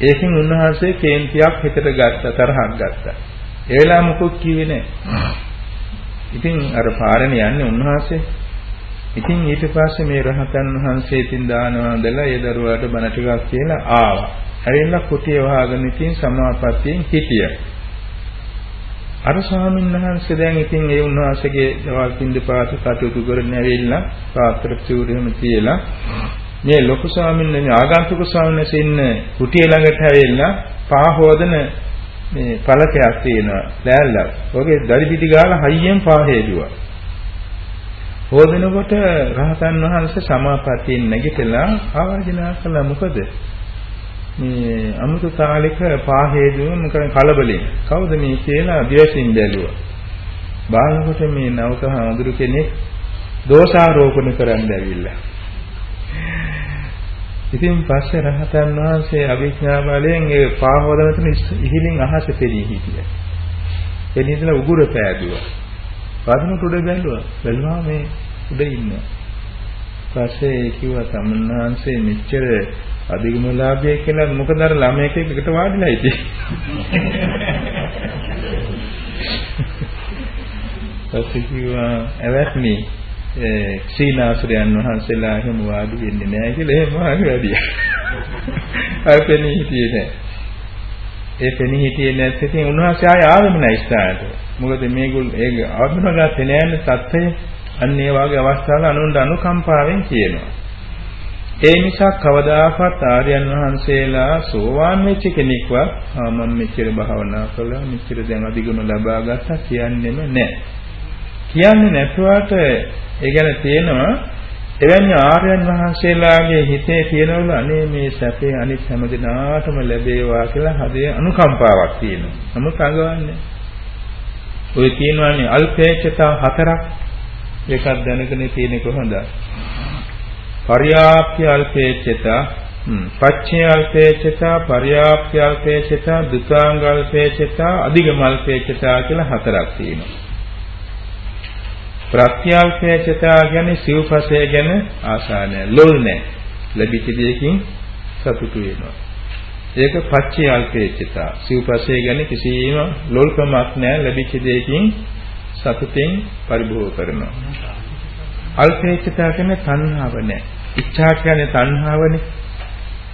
ඒකෙන් උන්වහන්සේ කේන්තියක් හිතට ගත්ත තරහක් ගත්තා. ඒ වෙලාව මොකුත් කිව්වේ නැහැ. ඉතින් අර පාරණ යන්නේ උන්වහන්සේ. ඉතින් ඊට පස්සේ මේ රහතන් වහන්සේ ඉතින් දානවා දලා ඒ දරුවාට බණ ටිකක් කියලා ආවා. ඇවිල්ලා කුටිය වහගෙන ඉතින් සමාපත්තියෙන් හිටියා. අර ස්වාමීන් වහන්සේ දැන් ඉතින් ඒ උන්වහන්සේගේ දවල් පින්දපාත කටයුතු කරගෙන ඇවිල්ලා පාත්‍ර චූරෙම තියලා මේ ලොකු ස්වාමීන් වහන්සේ ආගන්තුක ස්වාමීන් වහන්සේ ඉන්න කුටිය ළඟට ඇවිල්ලා පා හොදන මේ පළකයක් තියෙනවා ලෑල්ලක්. ඔගේ දරි පිටි ගාලා හයියෙන් පා හේදුවා. හොදනකොට රහතන් වහන්සේ සමාපත්තියෙන් නැගිටලා ආවර්ජනා කළා මොකද? මේ අමුතු තාලික පාහේදුව මොකද කලබලෙන් කවුද මේ කියලා දිවසින් බැලුවා. බලනකොට මේ නවක හඳුරු කෙනෙක් දෝෂාරෝපණ කරන්න ඇවිල්ලා. ඉතින් පස්සේ රහතන් වහන්සේ අවිඥා බලයෙන් ඒ පාහවදන තුන ඉහිලින් අහස පෙනී හිටියා. එනිදලා උගුර පෑදුවා. පදනට උඩ බැලුවා. බැලුවා මේ උඩ ඉන්නවා. පස්සේ කිව්වා තමන්වහන්සේ මෙච්චර අධිගම ලාභය කියලා මොකද අර ළමයෙක් එකට වාඩිලා ඉති. පස්සේ කිව්වා එවත්නි සීනාසුරයන් වහන්සේලා එහෙම වාඩි වෙන්නේ නැහැ කියලා එහෙම වාඩි වැඩියා. අර පෙනී හිටියේ නැහැ. ඒ පෙනී හිටියේ නැත්නම් උන්වහන්සේ ආය ආවෙම නැහැ ඉස්සරහට. මොකද මේගොල්ලෝ ඒක අවබෝධ ගත්තේ නැහැ තත්ත්වය. අන්න ඒ වගේ අවස්ථාවල අනුන්ට අනුකම්පාවෙන් කියනවා. ඒ නිසා කවදාකවත් ආර්යයන් වහන්සේලා සෝවාන් වෙච්ච කෙනෙක්වත් ආ මම මෙච්චර භාවනා කළා මෙච්චර දැන් අධිගම ලබා ගත්තා කියන්නෙම නැහැ. කියන්නේ නැතුවට ඒ ගැන තියෙනවා එවැනි ආර්යයන් වහන්සේලාගේ හිතේ තියෙනවලු අනේ මේ සැපේ අනිත් හැම දිනාටම ලැබේවා කියලා හදේ අනුකම්පාවක් තියෙනවා. නමුත් අඟවන්නේ. ඔය කියනවානේ අල්පේක්ෂතා හතරක් ඒකක් දැනගෙන තියෙන්නේ කොහොමද? පරියාප්‍ය අල්පේච්ඡතා පච්චේ අල්පේච්ඡතා පරියාප්‍ය අල්පේච්ඡතා දුතාංග අල්පේච්ඡතා අධිගම අල්පේච්ඡතා කියලා හතරක් තියෙනවා. ප්‍රත්‍යල්පේච්ඡතා කියන්නේ සිව්පසය ගැන ආශා නැහැ. ලොල් නැහැ. ලැබිච්ච දෙයකින් සතුටු වෙනවා. ඒක පච්චේ අල්පේච්ඡතා. සිව්පසය ගැන කිසිම ලොල්කමක් නැහැ. ලැබිච්ච දෙයකින් සතුටෙන් පරිභෝග කරනවා. අල්පේච්ඡතා කියන්නේ තණ්හාව නැහැ. ඉච්ඡා කියන්නේ තණ්හාවනේ.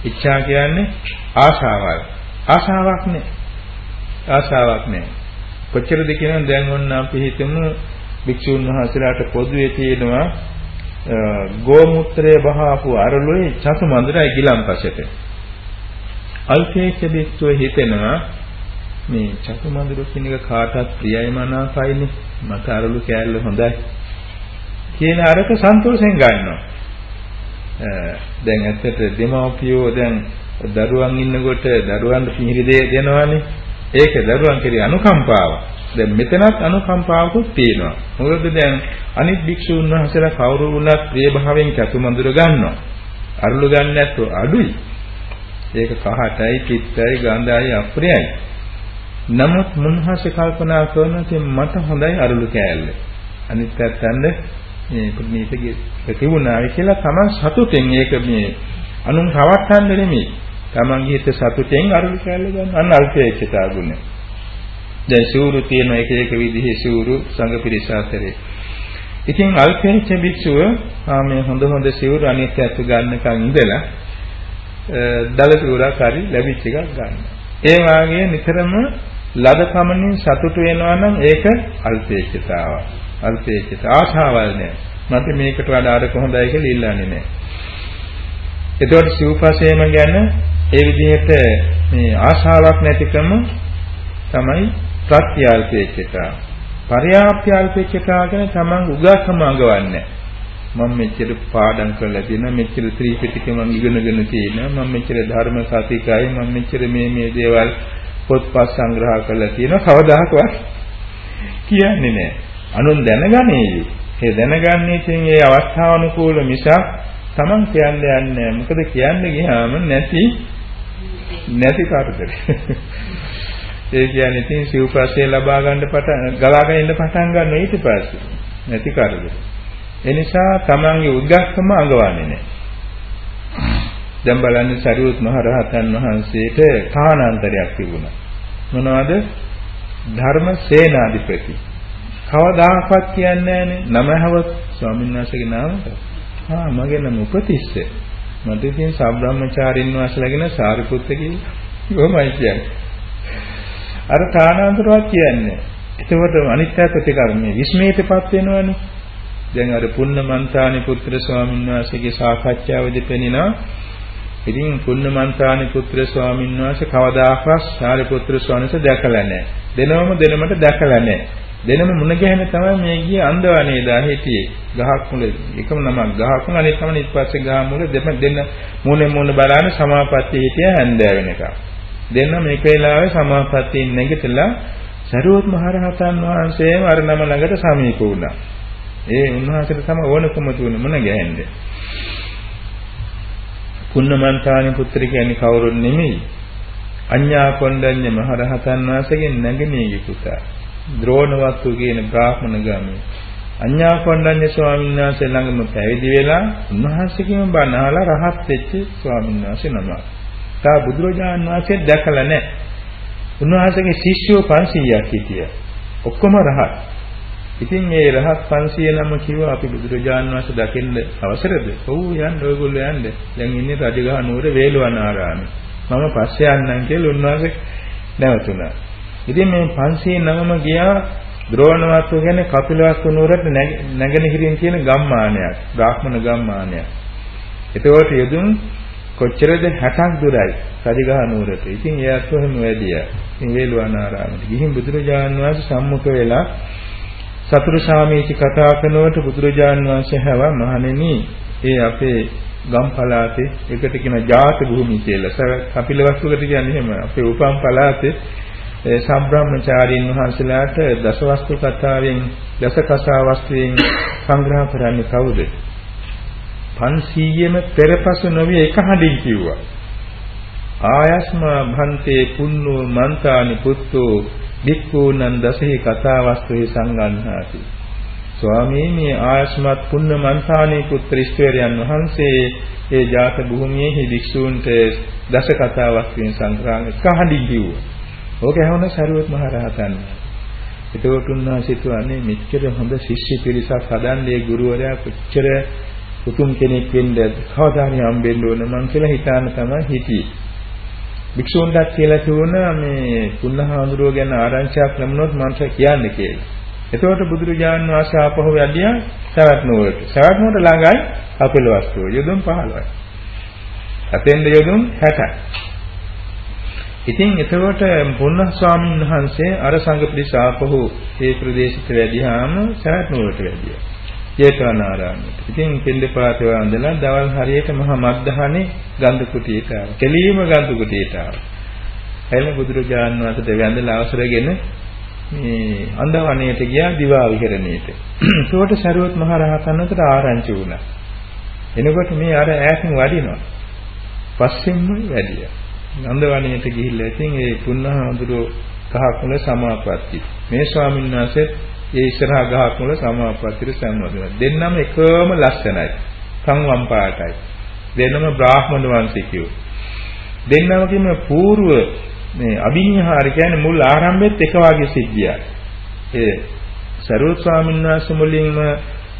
ඉච්ඡා කියන්නේ ආශාවල්. ආශාවක් නෑ. ආශාවක් නෑ. කොච්චරද කියනවද දැන් ඔන්න අපි හිතමු භික්ෂුන් වහන්සේලාට පොදුවේ තියෙනවා ගෝමුත්‍රය බහාපු අරලොයි චතු මන්දිරයි ගිලම්පසට. අල්පේච්ඡ භික්ෂුව හිතෙනවා මේ චතු මන්දිර කියන එක කාටත් ප්‍රියයි මනාපයිනේ. මට අරලු කෑල්ල හොඳයි. කියන අරක සන්තෝෂෙන් ගන්නවා. දැන් ඇත්තට දෙමව්පියෝ දැන් දරුවන් ඉන්නකොට දරුවන්ට පිහිරි දෙනවනේ. ඒක දරුවන් කෙරේ අනුකම්පාව. දැන් මෙතනත් අනුකම්පාවකුත් තියෙනවා. මොකද දැන් අනිත් භික්ෂුන් වහන්සේලා කවුරු වුණත් ප්‍රිය භාවයෙන් චතුමඳුර ගන්නවා. අරුළු ගන්න නැත්නම් අඩුයි. ඒක කහටයි, පිටයි, ගඳයි, අප්‍රියයි. නමුත් මුන්හසේ කල්පනා කරනවා මට හොඳයි අරුළු කෑල්ල. අනිත් පැත්තෙන් මේ ප්‍රණීතගේ තිබුණායි කියලා තමන් සතුටෙන් ඒක මේ අනුන් රවට්ටන්න නෙමෙයි. තමන්ගේ හිත සතුටෙන් අරුල් කැල්ල ගන්න අන්න අල්පේක්ෂතා ගුණ. දැන් සිවුරු තියෙන එක එක විදිහේ සිවුරු සංඝ පිරිස අතරේ. ඉතින් අල්පේක්ෂ භික්ෂුව මේ හොඳ හොඳ සිවුරු අනිත් ඇත්ත ගන්නකන් ඉඳලා දල සිවුරක් හරි ලැබිච්ච එකක් ගන්න. ඒ වාගේ නිතරම ලද කමනින් සතුට වෙනවා නම් ඒක අල්පේක්ෂතාවක්. අල්පේච්චත ආශාවල් නැහැ. මට මේකට වඩා අර කොහොඳයි කියලා ඉල්ලන්නේ නැහැ. එතකොට සිව්පසේම ගැන ඒ විදිහට මේ ආශාවක් නැතිකම තමයි ප්‍රත්‍යාල්පේච්චතා. පරයාප්ත්‍යාල්පේච්චතා කියන තමන් උගස්ම අඟවන්නේ. මම මෙච්චර පාඩම් කරලා තියෙනවා මෙච්චර ත්‍රිපිටකය මම ඉගෙනගෙන තියෙනවා මම මෙච්චර ධර්ම සාතිකයි මම මෙච්චර මේ මේ දේවල් පොත්පත් සංග්‍රහ කරලා තියෙනවා කවදාකවත් කියන්නේ නැහැ. අනුන් දැනගනේවි. ඒ දැනගන්නේ ඉතින් ඒ අවස්ථානුකූල මිසක් Taman කියන්න යන්නේ මොකද කියන්න ගියාම නැති නැති කාටද? ඒ කියන්නේ ඉතින් සිව්පස්සේ ලබා ගන්න පටන් ගලාගෙන ඉන්න පටන් ගන්න ඊට පස්සේ නැති කාටද? ඒ නිසා Tamanගේ උද්ගක්කම අඟවන්නේ නැහැ. දැන් බලන්න සරියුත් මහ රහතන් වහන්සේට තානාන්තරයක් තිබුණා. මොනවද? ධර්ම සේනාධිපති. කවදාකවත් කියන්නේ නැහනේ නමහවත් ස්වාමීන් වහන්සේගේ නාමයට ආ මගේ නම උපතිස්ස. මට ඉතින් සබ්‍රාහ්මචාරින් වහන්සේලාගෙන සාරිපුත්ත කියලා. කොහොමයි කියන්නේ? අර තානාන්තරවත් කියන්නේ. එතකොට අනිත්‍ය ප්‍රතිකර්මයේ විස්මයටපත් වෙනවනේ. දැන් අර පුන්නමන්තානි පුත්‍ර ස්වාමීන් වහන්සේගේ සාකච්ඡාවේදී පෙනිනා ඉතින් පුන්නමන්තානි පුත්‍ර ස්වාමීන් වහන්සේ කවදාකවත් සාරිපුත්‍ර ස්වාමීන් වහන්සේ දැකලා නැහැ. දෙනවම දෙනමට දැකලා නැහැ. දෙනම මුණ ගැහෙන තමයි මේ ගියේ අන්දවනේ දා හිටියේ. ගහක් මුල එකම නමක් ගහක් මුල අනිත් තමයි ඊපස්සේ ගහ මුල දෙම දෙන්න මුණේ මුණ බලන සමාපත්තිය හිටිය හැන්දෑ වෙනකම් දෙන්න මේක වෙලාවේ සමාපත්තියෙන් නැගිටලා සරුවත් මහරහතන් වහන්සේම අර නම ළඟට සමීප වුණා. ඒ උන්වහන්සේට තම ඕනකම තුන මුණ ගැහෙන්නේ. පුන්නමන්තානි පුත්‍ර කියන්නේ කවුරුන් නෙමෙයි. අඤ්ඤා කොණ්ඩඤ්ඤ මහරහතන් වහන්සේගෙන් නැගණියගේ පුතා ද්‍රෝණවත්තු කියන බ්‍රාහ්මණ ගාමී අඤ්ඤා කොණ්ඩඤ්ඤ ස්වාමීන් වහන්සේ ළඟම පැවිදි වෙලා උන්වහන්සේගෙම බණ අහලා රහත් වෙච්ච ස්වාමීන් වහන්සේ නමක්. තා බුදුරජාන් වහන්සේ දැකලා නැහැ. උන්වහන්සේගේ ශිෂ්‍යෝ 500ක් හිටියා. ඔක්කොම රහත්. ඉතින් මේ රහත් 500 නම කිව්වා අපි බුදුරජාන් වහන්සේ දකින්න අවසරද? ඔව් යන්න ඔයගොල්ලෝ යන්න. දැන් ඉන්නේ රජගහ නුවර වේලවනාරාමේ. මම පස්සේ යන්නම් කියලා උන්වහන්සේ නැවතුණා. ඉතින් මේ 509ම ගියා ද්‍රෝණවත්ව කියන්නේ කපිලවස්තු නුවරට නැගෙනහිරින් තියෙන ගම්මානයක්, බ්‍රාහ්මණ ගම්මානයක්. එතකොට යදුන් කොච්චරද 60ක් දුරයි රජගහ නුවරට. ඉතින් එයාත් කොහෙම වැඩියා. ඉතින් වේළුවනාරාමයට ගිහින් බුදුරජාණන් වහන්සේ සම්මුඛ වෙලා සතුරු සාමීචි කතා කරනකොට බුදුරජාණන් වහන්සේ හැව මහණෙනි ඒ අපේ ගම් පළාතේ එකට කියන ජාත භූමිය කියලා. කපිලවස්තුකට කියන්නේ එහෙම. අපේ උපම් පළාතේ ඒ සම්බ්‍රාහ්මචාරීන් වහන්සේලාට දසවස්තු කතාවෙන් දස කතා වස්තුවෙන් සංග්‍රහ කරන්නේ කවුද? 500ෙම පෙරපසු නොවි එක හඬින් කිව්වා. ආයස්මා භන්තේ පුන්නෝ මන්තානි පුත්තෝ වික්ඛූනන් දසහි කතා වස්තුවේ සංගන්හාති. ස්වාමී මේ ආයස්මත් පුන්න මන්තානි පුත්‍ර ඉස්තවරයන් වහන්සේ ඒ ජාත භූමියේ භික්ෂූන්ට දස කතා වස්තුවෙන් සංග්‍රහ එක හඬින් කිව්වා. ඕක ඇහුණ සරුවත් මහ රහතන් එතකොට උන්වහන්සේ කියන්නේ මෙච්චර හොඳ ශිෂ්‍ය පිරිසක් හදන්නේ ගුරුවරයා කොච්චර උතුම් කෙනෙක් වෙන්න කවදාහරි හම්බෙන්න ඕන මං කියලා හිතාන තමයි හිටියේ. භික්ෂුන්ටත් කියලා තුන මේ පුන්නහාඳුරෝ ගැන ආරංචියක් ලැබුණොත් මන්ට කියන්න කියලා. එතකොට බුදුරජාණන් වහන්සේ ආපහු යදියා සවැත් නුවරට. සවැත් නුවරට ළඟයි අපෙල වස්තුව. යොදුන් 15යි. අතෙන්ද යොදුන් 60යි. ඉතින් එතකොට පුන්න ස්වාමීන් වහන්සේ අර සංඝ පිරිස ආපහු ඒ ප්‍රදේශයට වැඩිහාම සරත් නුවරට වැඩියා. ජේතවනාරාමයට. ඉතින් පින්දපාතේ වන්දලා දවල් හරියට මහා මග්ධහනේ ගන්ධ කුටියට ආවා. කෙලීම ගන්ධ කුටියට ආවා. එළ බුදුරජාණන් වහන්සේට වැඳලා අවසරගෙන මේ අන්දවණයට ගියා දිවා විහරණයට. ඒකට සරුවත් මහ රහතන් වහන්සේට ආරංචි වුණා. එනකොට මේ අර ඈතින් වඩිනවා. පස්සෙන්ම වැඩියා. නන්දවණයට ගිහිල්ලා ඉතින් ඒ පුන්නහඳුරෝ ගහක් මුල සමාපatti. මේ ස්වාමීන් වහන්සේ ඒ ඉස්සරහා ගහක් මුල සමාපත්තිට සම්බන්ධ දෙන්නම එකම ලස්සනයි. සංවම් පාටයි. දෙන්නම බ්‍රාහ්මණ වංශිකයෝ. දෙන්නම කිම పూర్ව මේ අභිඤ්ඤාහාර කියන්නේ මුල් ආරම්භෙත් එක වගේ සිද්ධියක්. ඒ සරුවත් ස්වාමීන් වහන්සේ මුලින්ම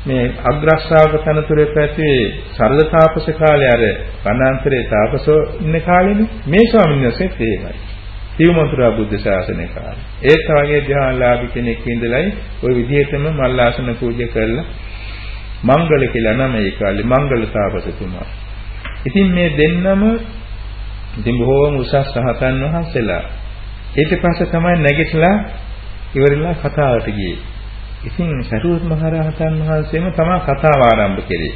මේ අග්‍රස්සාවක තනතුරේ පැත්තේ සරල තාපස කාලේ අර වනාන්තරේ තාපසෝ ඉන්න කාලෙනේ මේ ස්වාමීන් වහන්සේත් ඒකයි. තිවමතුරා බුද්ධ ශාසනය කාලේ. ඒත් වගේ ධ්‍යානලාභී කෙනෙක් ඉඳලයි ওই විදිහටම මල්ලාසන පූජා කරලා මංගල කියලා නම ඒ කාලේ මංගල තාපසතුමා. ඉතින් මේ දෙන්නම ඉතින් බොහෝම උසස් සහතන් වහන්සේලා. ඊට පස්සේ තමයි නැගිටලා ඉවරලා කතාවට ගියේ. ඉතින් සරුවත් මහ රහතන් වහන්සේම තමයි කතාව ආරම්භ කළේ.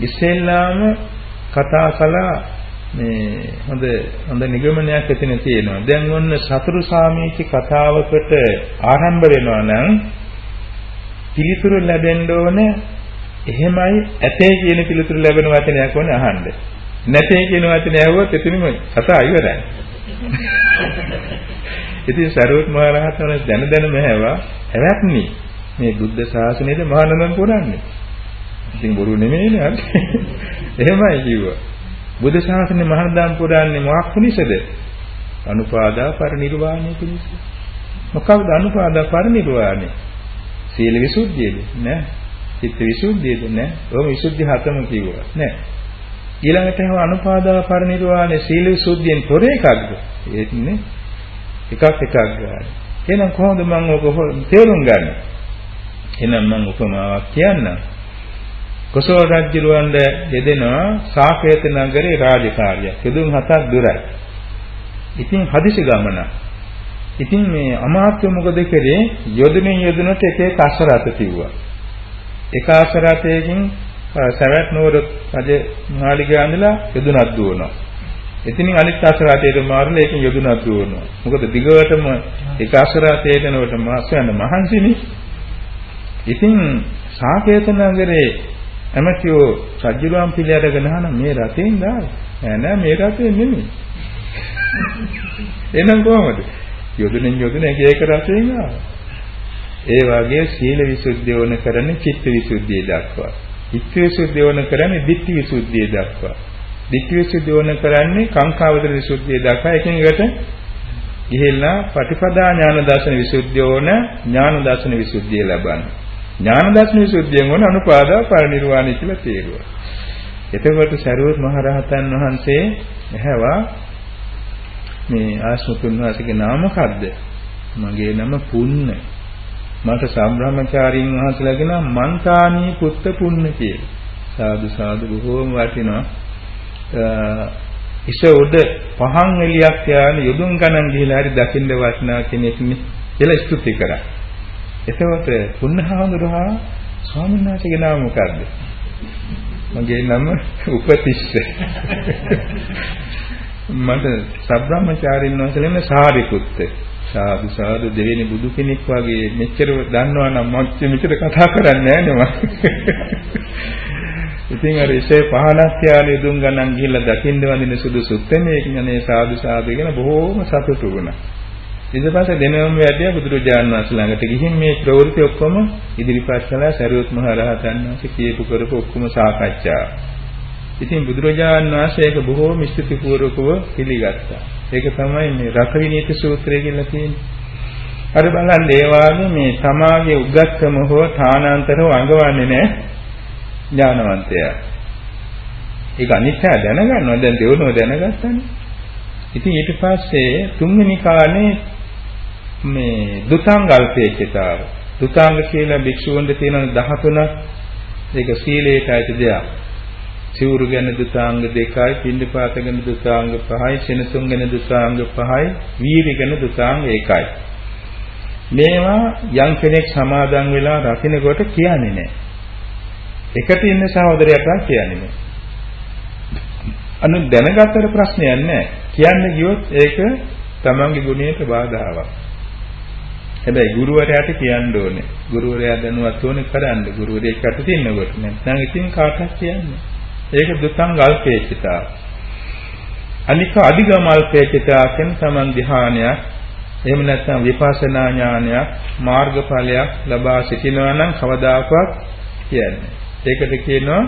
ඉස්සෙල්ලාම කතා කළා මේ හොඳ හොඳ නිගමනයක් එතන තියෙනවා. දැන් ඔන්න සතරු සාමීචි කතාවකට ආරම්භ වෙනවා නම් පිළිතුරු ලැබෙන්න ඕනේ එහෙමයි ඇතේ කියන පිළිතුරු ලැබෙන වචනයක් ඕනේ අහන්න. නැතේ කියන වචනය ඇහුවොත් එතනම කතා ඉවරයි. (laughs) ඉතින් සරුවත් මහ රහතන් දැන දැනම හැවා හැවැත්නි මේ බුද්ධ ශාසනයේද මහානන්දන් පුරන්නේ. ඉතින් බොරු නෙමෙයිනේ අර. එහෙමයි කිව්වා. බුද්ධ ශාසනයේ මහානන්දන් පුරන්නේ මොකක් නිසාද? අනුපාදා පරිනිර්වාණය පිණිස. මොකක්ද අනුපාදා පරිනිර්වාණය? සීල විසුද්ධියද? නෑ. චිත්ත විසුද්ධියද? නෑ. ඔහොම විසුද්ධි හතම කිව්වා. නෑ. ඊළඟට එහෙම අනුපාදා පරිනිර්වාණය සීල විසුද්ධියෙන් තොර එකක්ද? ඒත්නේ එකක් එකක් ගන්න. එහෙනම් කොහොමද මම ඔක තේරුම් ගන්නේ? එහෙනම් මම උපමාවක් කියන්නම්. කොසල් රජුරවන්ද යෙදෙනවා සාකේත නගරේ රාජකාරියක්. යදුන් හතක් දුරයි. ඉතින් හදිසි ගමන. ඉතින් මේ අමාත්‍ය මොකද කරේ? යොදුනේ යොදුනට එක එක අසරත තිව්වා. එක අසරතයකින් සවැත් නුවර රජ මාලිගාව ඉඳලා යොදුනක් දුවනවා. එතනින් අනිත් අසරතයට මාරලා ඒකෙන් යොදුනක් දුවනවා. මොකද දිගටම එක අසරතයට නවට මාස් යන මහන්සිනේ. ඉතින් සාකේත නගරේ ඇමතිෝ සජ්ජුලම් පිළිඅරගෙන අහන මේ රතෙන් දාලා. නෑ නෑ මේ රතේ නෙමෙයි. එහෙනම් කොහොමද? යොදුනෙන් යොදුන එක එක රතෙන් ආවා. ඒ වගේ සීල විසුද්ධිය වන කරන්නේ චිත්ත විසුද්ධිය දක්වා. චිත්ත විසුද්ධිය වන කරන්නේ ditthi විසුද්ධිය දක්වා. ditthi විසුද්ධිය වන කරන්නේ කාංකාවතර විසුද්ධිය දක්වා. එකින් එකට ගිහිල්ලා පටිපදා ඥාන දර්ශන විසුද්ධිය වන ඥාන දර්ශන විසුද්ධිය ලබන්නේ. ඥාන දර්ශන විසුද්ධියෙන් වන අනුපාදා පරිනිර්වාණය කියලා තේරුවා. එතකොට සරුවත් මහ රහතන් වහන්සේ ඇහැවා මේ ආශ්‍රතුන් වහන්සේගේ නාම මොකද්ද? මගේ නම පුන්න. මට සම්බ්‍රහ්මචාරීන් වහන්සේලාගේ නම මන්තානී පුත්ත පුන්න කියලා. සාදු සාදු බොහෝම වටිනවා. ඉස උඩ පහන් එලියක් යාන යොදුන් ගණන් ගිහිලා හරි දකින්න වටිනා කෙනෙක් නේ කියලා ස්තුති කරා. එතකොට පුන්නහාඳුරහා ස්වාමීන් වහන්සේගේ නම මොකද්ද? මගේ නම උපතිස්ස. මට සබ්‍රාහ්මචාරින් වහන්සේලෙන්න සාරිපුත්ත. සාදු සාදු දෙවෙනි බුදු කෙනෙක් වගේ මෙච්චර දන්නවා නම් මම මෙච්චර කතා කරන්නේ නැහැ ඉතින් අර ඉසේ පහනක් යාලේ දුන් ගණන් ගිහිල්ලා දකින්න වඳින සුදුසුත් මේ කියන්නේ සාදු සාදු කියන බොහෝම සතුටු වුණා. ඊට පස්සේ දෙනවම වැඩිය බුදුරජාණන් වහන්සේ ළඟට ගිහින් මේ ප්‍රවෘත්ති ඔක්කොම ඉදිරිපත් කළා සරියුත් මහ රහතන් වහන්සේ කියපු කරපු ඔක්කොම සාකච්ඡා. ඉතින් බුදුරජාණන් වහන්සේ ඒක බොහෝම ස්තුතිපූර්වකව පිළිගත්තා. ඒක තමයි මේ රතවිනීත සූත්‍රය කියලා කියන්නේ. අර බලන්න ඒ වාගේ මේ සමාගයේ උගත්කම හෝ ථානාන්තරව අඟවන්නේ නැහැ ඥානවන්තයා. ඒක අනිත්‍ය දැනගන්නවා දැන් දෙවනෝ දැනගත්තානේ. ඉතින් ඊට පස්සේ තුන්වෙනි කාලේ මේ දුතාංගල්පේක්ෂතාව. දුතාංග කියලා භික්ෂුවන්ට තියෙන 13ක් ඒක සීලයට අයිති දෙයක්. සිවුරු ගැන දුතාංග දෙකයි, පින්ඩපාත ගැන දුතාංග පහයි, සෙනසුන් ගැන දුතාංග පහයි, වීර්ය ගැන දුතාංග එකයි. මේවා යම් කෙනෙක් සමාදන් වෙලා රකින්නකොට කියන්නේ නැහැ. එකට ඉන්න සහෝදරයෙක්ට කියන්නේ නැහැ. අනු දැනගත්තට ප්‍රශ්නයක් නැහැ. කියන්න ගියොත් ඒක තමන්ගේ ගුණයට බාධාවක්. හැබැයි ගුරුවරයාට කියන්න ඕනේ. ගුරුවරයා දැනුවත් ඕනේ කරන්න. ගුරුවරයෙක් යට තින්නකොට නැත්නම් ඉතින් කාටවත් කියන්නේ. ඒක දුතං අල්පේචිතා. අනික අධිගම අල්පේචිතා කියන සමන් ධ්‍යානයක් එහෙම නැත්නම් විපස්සනා ඥානයක් මාර්ගඵලයක් ලබා සිටිනවා නම් කවදාකවත් කියන්නේ. ඒකට කියනවා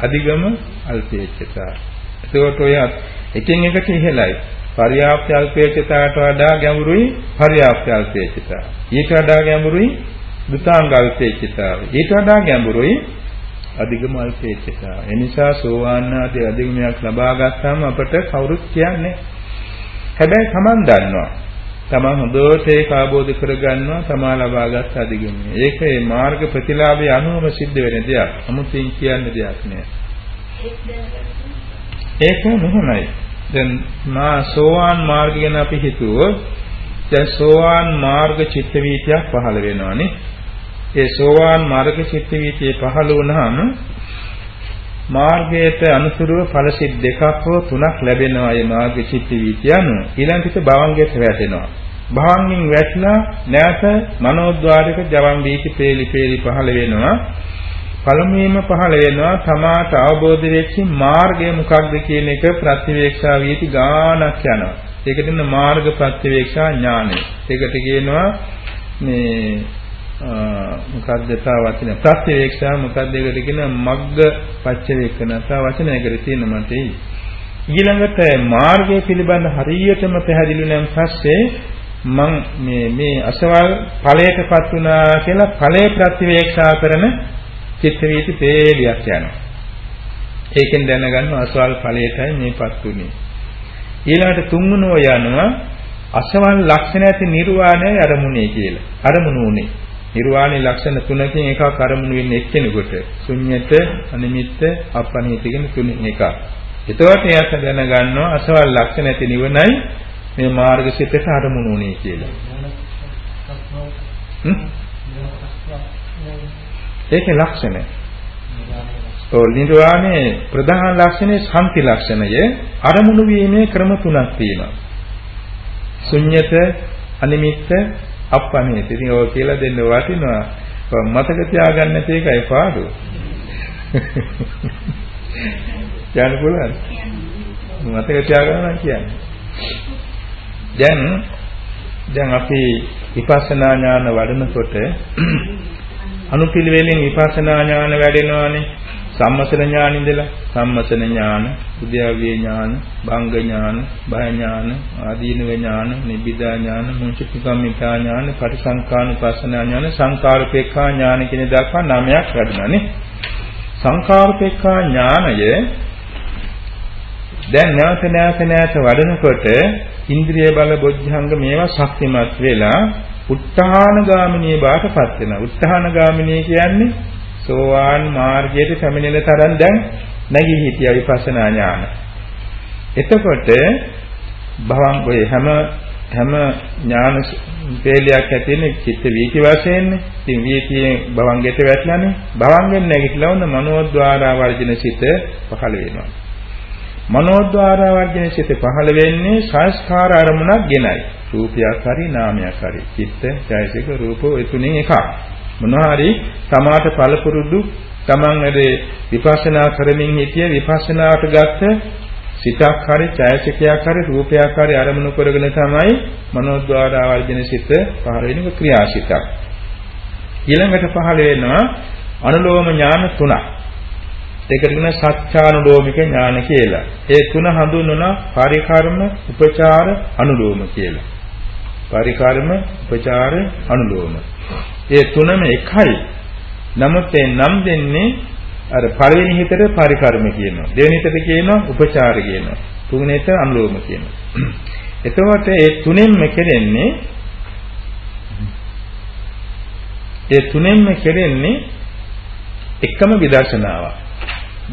අධිගම අල්පේචිතා. ඒකට ඔය එකින් එකට ඉහළයි. පර්යාප්ත අල්පේචිතාට වඩා ගැඹුරුයි පර්යාප්ත අල්පේචිතා. ඊට වඩා ගැඹුරුයි දුතාංග අල්පේචිතාව. ඊට වඩා ගැඹුරුයි අධිගම අල්පේචිතාව. එනිසා සෝවාන් ආදී අධිගමයක් ලබා ගත්තාම අපට කවුරුත් කියන්නේ හැබැයි Taman දන්නවා තමන් හොඳට ඒක අවබෝධ කරගන්නවා තමා ලබාගත් අධිගමනය. ඒක මේ මාර්ග ප්‍රතිලාභය අනුවම සිද්ධ වෙන දෙයක්. 아무තින් කියන්න දෙයක් නෑ. ඒක මෙහෙමයි. දැන් මා සෝවාන් මාර්ගය ගැන අපි හිතුවොත් දැන් සෝවාන් මාර්ග චිත්ත වීතියක් පහළ වෙනවානේ. ඒ සෝවාන් මාර්ග චිත්ත වීතිය පහළ වුණාම මාර්ගයට අනුසුරුව ඵලසිට දෙකක් හෝ තුනක් ලැබෙනවා මේ මාර්ග චිත්ත වීතිය අනුව. ඊළඟට භවංගයට වැටෙනවා. භවංගෙන් වැටලා නැවත මනෝද්වාරයක ජවන් වීති පේලි පේලි පහළ වෙනවා. පළමුවෙන්ම පහළ වෙනවා තමාට අවබෝධ වෙච්ච මාර්ගය මොකක්ද කියන එක ප්‍රතිවේක්ෂා වීති ගානක් යනවා. ඒකට කියන මාර්ග ප්‍රතිවේක්ෂා ඥානය. ඒකට කියනවා මේ මොකක්ද තා වචන ප්‍රතිවේක්ෂා මොකක්ද ඒකට කියන මග්ග පච්චවේකන තා වචනයකට තියෙන මට ඊළඟට මාර්ගය පිළිබඳ හරියටම පැහැදිලි නම් පස්සේ මම මේ මේ අසවල් ඵලයටපත් වුණා කියලා ඵලයේ ප්‍රතිවේක්ෂා කරන චිත්ත වීති පේලියක් යනවා. ඒකෙන් දැනගන්න අසවල් ඵලයටයි මේපත් උනේ. ඊළඟට තුන්වෙනෝ යනවා අසවල් ලක්ෂණ ඇති නිර්වාණය අරමුණේ කියලා. අරමුණු උනේ. නිර්වාණේ ලක්ෂණ තුනකින් එකක් අරමුණු වෙන්නේ එක්කෙනෙකුට. ශුන්්‍යත, අනිමිත්ත, අපනිහිත කියන තුනෙන් එකක්. එතකොට එයාට දැනගන්නවා අසවල් ලක්ෂණ ඇති නිවනයි මේ මාර්ගසිතට අරමුණු උනේ කියලා. ඒකේ ලක්ෂණ. ඔව් නිර්වාණයේ ප්‍රධාන ලක්ෂණය සම්පි ලක්ෂණය අරමුණු වීමේ ක්‍රම තුනක් තියෙනවා. ශුන්්‍යත, අනිමිත්ත, අප්පනිත. ඉතින් ඔය කියලා දෙන්න වටිනවා. මතක තියාගන්න නැති එකයි පාඩුව. කියන්න පුළුවන්. මතක තියාගන්න කියන්නේ. දැන් දැන් අපි විපස්සනා ඥාන වඩනකොට අනුපිළිවෙලින් විපස්සනා ඥාන වැඩෙනවානේ. සම්මසන ඥාන ඉඳලා සම්මසන ඥාන, උද්‍යාවිය ඥාන, භංග ඥාන, භය ඥාන, ආදීනව ඥාන, නිබ්බිදා ඥාන, මුංචිකම්මිතා ඥාන, පටිසංකානුපස්සනා ඥාන, සංකාරපේක්ඛා ඥාන කියන දක්වා නමයක් වැඩුණානේ. සංකාරපේක්ඛා ඥානය දැන් නැවත නැවත නැවත වඩනකොට ඉන්ද්‍රිය බල බොද්ධංග මේවා ශක්තිමත් වෙලා උත්හාන ගාමිනී බාටපත් වෙනවා. උත්හාන ගාමිනී කියන්නේ සෝවාන් මාර්ගයට පැමිණෙන තරම් දැන් නැගී හිටිය විපස්සනා ඥාන. එතකොට භවං ඔය හැම හැම ඥාන පේලියක් ඇතිනේ චිත්ත වීති වශයෙන්නේ. ඉතින් වීතියේ භවංගයට වැටලානේ. භවංගෙන් නැගිටලා වුණ මනෝද්වාරා වර්ජන සිත පහළ වෙනවා. මනෝද්වාරා වර්ජන සිත පහළ වෙන්නේ සංස්කාර අරමුණක් ගෙනයි. රූපයක් හරි නාමයක් හරි. චිත්ත, ඡායසික රූප ඔය තුනෙන් එකක්. මොනවා හරි තමාට පළපුරුදු තමන් අර විපස්සනා කරමින් හිටිය විපස්සනාවට ගත්ත සිතක් හරි ඡායසිකයක් හරි රූපයක් හරි අරමුණු කරගෙන තමයි මනෝද්වාර ආවර්ජන සිත පහළ වෙන ක්‍රියාසිතක්. ඊළඟට පහළ වෙනවා අනුලෝම ඥාන තුනක්. ඒකට කියන සත්‍යානුලෝමික ඥාන කියලා. ඒ තුන හඳුන්වන පරිකර්ම, උපචාර, අනුලෝම කියලා. පරිකර්ම, උපචාර, අනුලෝම. ඒ තුනම එකයි. නමුත් ඒ නම් දෙන්නේ අර පළවෙනි හිතට පරිකර්ම කියනවා. දෙවෙනි හිතට කියනවා උපචාර කියනවා. තුනෙට අනුලෝම කියනවා. (clears throat) එතකොට ඒ තුනෙන්ම කෙරෙන්නේ ඒ තුනෙන්ම කෙරෙන්නේ එකම විදර්ශනාවක්.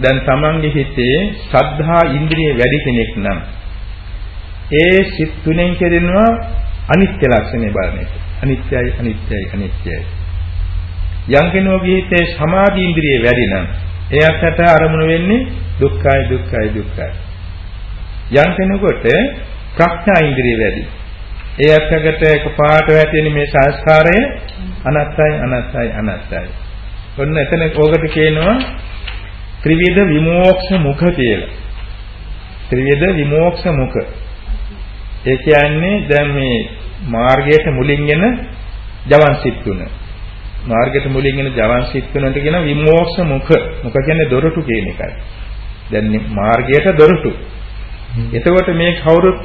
දැන් Tamange හිතේ සද්ධා ඉන්ද්‍රිය වැඩි කෙනෙක් නම් ඒ සිත් තුනෙන් කෙරෙනවා අනිත්‍ය ලක්ෂණය බලන එක. අනිත්‍යයි අනිත්‍යයි අනිත්‍යයි. යම් කෙනෙකුගේ හිතේ සමාධි ඉන්ද්‍රිය වැඩි නම් එයාට අරමුණු වෙන්නේ දුක්ඛයි දුක්ඛයි දුක්ඛයි. යම් කෙනෙකුට ප්‍රඥා ඉන්ද්‍රිය වැඩි. ඒ අත්කට එකපාරට වැටෙන මේ සංස්කාරය අනත්තයි අනත්තයි අනත්තයි. ඔන්න එතන ඕකට කියනවා ත්‍රිවිධ විමෝක්ෂ මුඛ කියලා. ත්‍රිවිධ විමෝක්ෂ මුඛ. ඒ කියන්නේ දැන් මේ මාර්ගයට මුලින් එන ජවන් සිත් තුන. මාර්ගයට මුලින් එන ජවන් සිත් තුනට කියන විමෝක්ෂ මුඛ. මුඛ කියන්නේ දොරටු කියන එකයි. දැන් මාර්ගයට දොරටු. එතකොට මේ කවුරුත්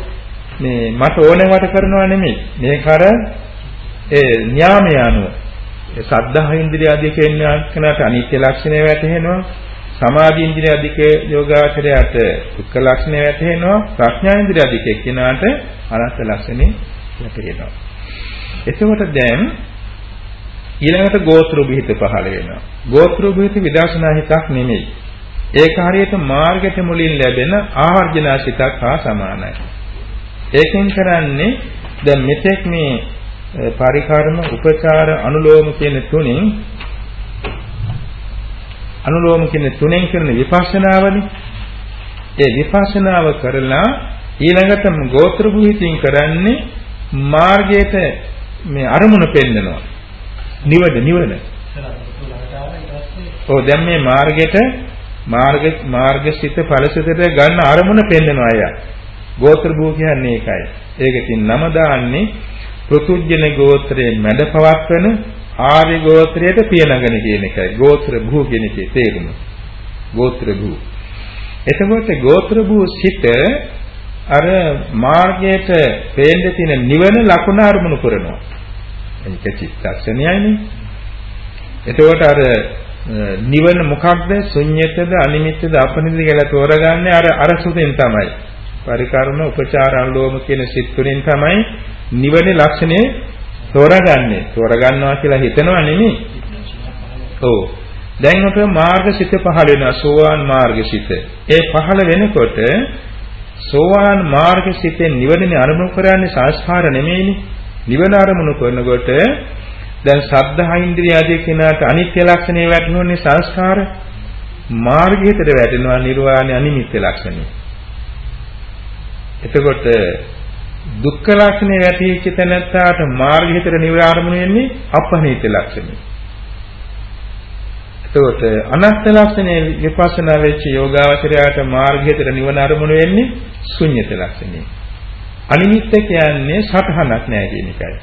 මේ මට ඕනෙවට කරනවා නෙමෙයි. මේක අර ඒ න්යාමය අනුව ඒ සද්ධා ඉන්ද්‍රිය අධිකෙන්න කනට අනිත්‍ය ලක්ෂණය වැටහෙනවා. සමාධි ඉන්ද්‍රිය අධිකේ යෝගාචරයට දුක්ඛ ලක්ෂණය වැටහෙනවා. ප්‍රඥා ඉන්ද්‍රිය අධිකේ කියනාට අනත් ලක්ෂණේ වැටහෙනවා. එතකොට දැන් ඊළඟට ගෝත්‍ර විහිිත පහළ වෙනවා. ගෝත්‍ර විහිිත විදර්ශනා හිතක් නෙමෙයි. ඒක හරියට මාර්ගයට මුලින් ලැබෙන ආවර්ජනා සිතක් හා සමානයි. ඒකෙන් කරන්නේ දැන් මෙතෙක් මේ පරිකාරම උපචාර අනුලෝම කියන තුنين අනුලෝම කියන තුනෙන් කරන විපස්සනාවනේ. ඒ විපස්සනාව කරලා ඊළඟට ගෝත්‍ර භූතින් කරන්නේ මාර්ගයට මේ අරමුණ පෙන්නනවා. නිවන නිවන. ඔව් දැන් මේ මාර්ගයට මාර්ග මාර්ගසිත ඵලසිතට ගන්න අරමුණ පෙන්නනවා අය. ගෝත්‍ර භූ කියන්නේ ඒකයි. ඒකකින් නම දාන්නේ පෘතුජ්ජන ගෝත්‍රයේ මැද පවත්වන ආර්ය ගෝත්‍රයට පියනගන කියන එකයි. ගෝත්‍ර භූ කියන එකේ තේරුම. ගෝත්‍ර භූ. එතකොට ගෝත්‍ර භූ සිත අර මාර්ගයට පේන්න තියෙන නිවන ලකුණ අරමුණු කරනවා. ඒක චිත්තක්ෂණයයිනේ. එතකොට අර නිවන මොකක්ද? ශුන්්‍යතද, අනිමිත්තද, අපනිතද කියලා තෝරගන්නේ අර අර සුතෙන් තමයි. පරිකරණ, උපචාර, අනුලෝම කියන සිත් තුනෙන් තමයි නිවනේ ලක්ෂණය තෝරගන්නේ. තෝරගන්නවා කියලා හිතනවා නෙමෙයි. ඔව්. දැන් අපේ මාර්ගසිත පහළ වෙනවා සෝවාන් මාර්ගසිත. ඒ පහළ වෙනකොට සෝවාන් මාර්ගසිතෙන් නිවනනේ අරමුණු කරන්නේ සංස්කාර නෙමෙයිනේ. නිවන අරමුණු කරනකොට දැන් සද්ධා ඉන්ද්‍රිය ආදී කෙනාට අනිත්‍ය ලක්ෂණේ වැටෙනුනේ සංස්කාර මාර්ගයට වැටෙනවා නිර්වාණය අනිමිත්‍ය ලක්ෂණේ. එතකොට දුක්ඛ ලක්ෂණේ වැටීච්ච තැනත්තාට මාර්ගයට නිර්වාණය වෙන්නේ අපහනිත ලක්ෂණේ. එතකොට අනත්ත් ලක්ෂණේ විපස්සනා වෙච්ච යෝගාවචරයට මාර්ගයට නිවන අරමුණු වෙන්නේ ශුන්්‍යත ලක්ෂණේ. අනිමිත්ත කියන්නේ සතහනක් නැහැ කියන එකයි.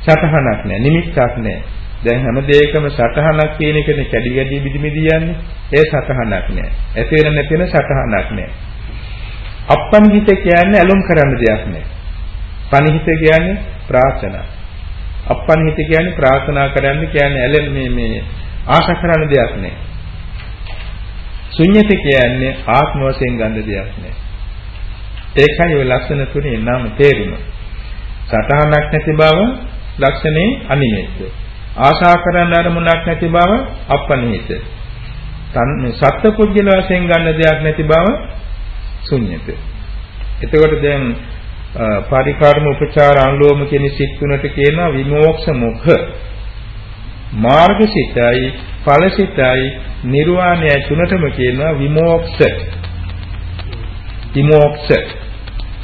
සතහනක් නැහැ, නිමිත්තක් නැහැ. දැන් හැම දෙයකම සතහනක් කියන එකනේ කැඩි කැඩි බිදි බිදි යන්නේ. ඒ සතහනක් නැහැ. ඇති වෙන නැති වෙන සතහනක් නැහැ. අප්පනිහිත කියන්නේ ඇලුම් කරන්න දෙයක් නැහැ. පනිහිත කියන්නේ ප්‍රාර්ථනා. අප්පනිහිත කියන්නේ ප්‍රාර්ථනා කරන්න කියන්නේ ඇලෙන මේ මේ ආශා කරන්න දෙයක් නැහැ. ශුන්්‍යත කියන්නේ ආත්ම වශයෙන් ගන්න දෙයක් නැහැ. ඒකයි ඔය ලක්ෂණ තුනේ නම් තේරුම. සතහනක් නැති බව ලක්ෂණේ අනිමිත්ත. ආශා කරන අරමුණක් නැති බව අපනිහිත. සත්පුද්ගල වශයෙන් ගන්න දෙයක් නැති බව ශුන්්‍යත. එතකොට දැන් පරිකාරම උපචාර අනුලෝම කියන සිත් තුනට කියනවා විමෝක්ෂ මුඛ. මාර්ගසිතයි ඵලසිතයි නිර්වාණය තුනටම කියනවා විමෝක්ෂ. විමෝක්ෂ.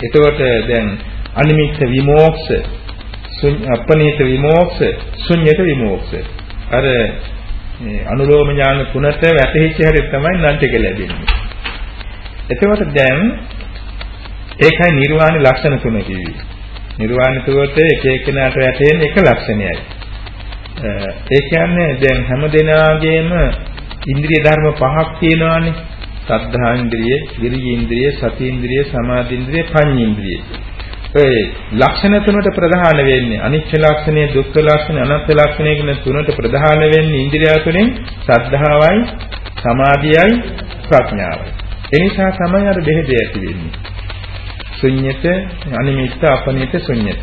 එතකොට දැන් අනිමිත්ත විමෝක්ෂ අපනීත විමෝක්ෂ ශුන්්‍යත විමෝක්ෂ අර මේ අනුලෝම ඥාන තුනට වැටහිච්ච හැටි තමයි නම් ටික ලැබෙන්නේ එතකොට දැන් ඒකයි නිර්වාණ ලක්ෂණ තුන කිව්වේ නිර්වාණ තුවට එක එකනාට වැටෙන එක ලක්ෂණයයි ඒ කියන්නේ දැන් හැම දිනාගේම ඉන්ද්‍රිය ධර්ම පහක් තියෙනවානේ සද්ධා ඉන්ද්‍රිය, විරිය ඉන්ද්‍රිය, සති ඉන්ද්‍රිය, සමාධි ඉන්ද්‍රිය, පඤ්ඤේන්ද්‍රිය. ඒ ලක්ෂණ තුනට ප්‍රධාන වෙන්නේ අනිච්ච ලක්ෂණය, දුක්ඛ ලක්ෂණය, අනාත්ම ලක්ෂණය කියන තුනට ප්‍රධාන වෙන්නේ ඉන්ද්‍රිය තුනෙන් සද්ධාවයි, සමාධියයි, ප්‍රඥාවයි. ඒ නිසා තමයි අර බෙහෙද ඇති වෙන්නේ. ශුන්්‍යත, අනිමිත්ත, අපනිත ශුන්්‍යත.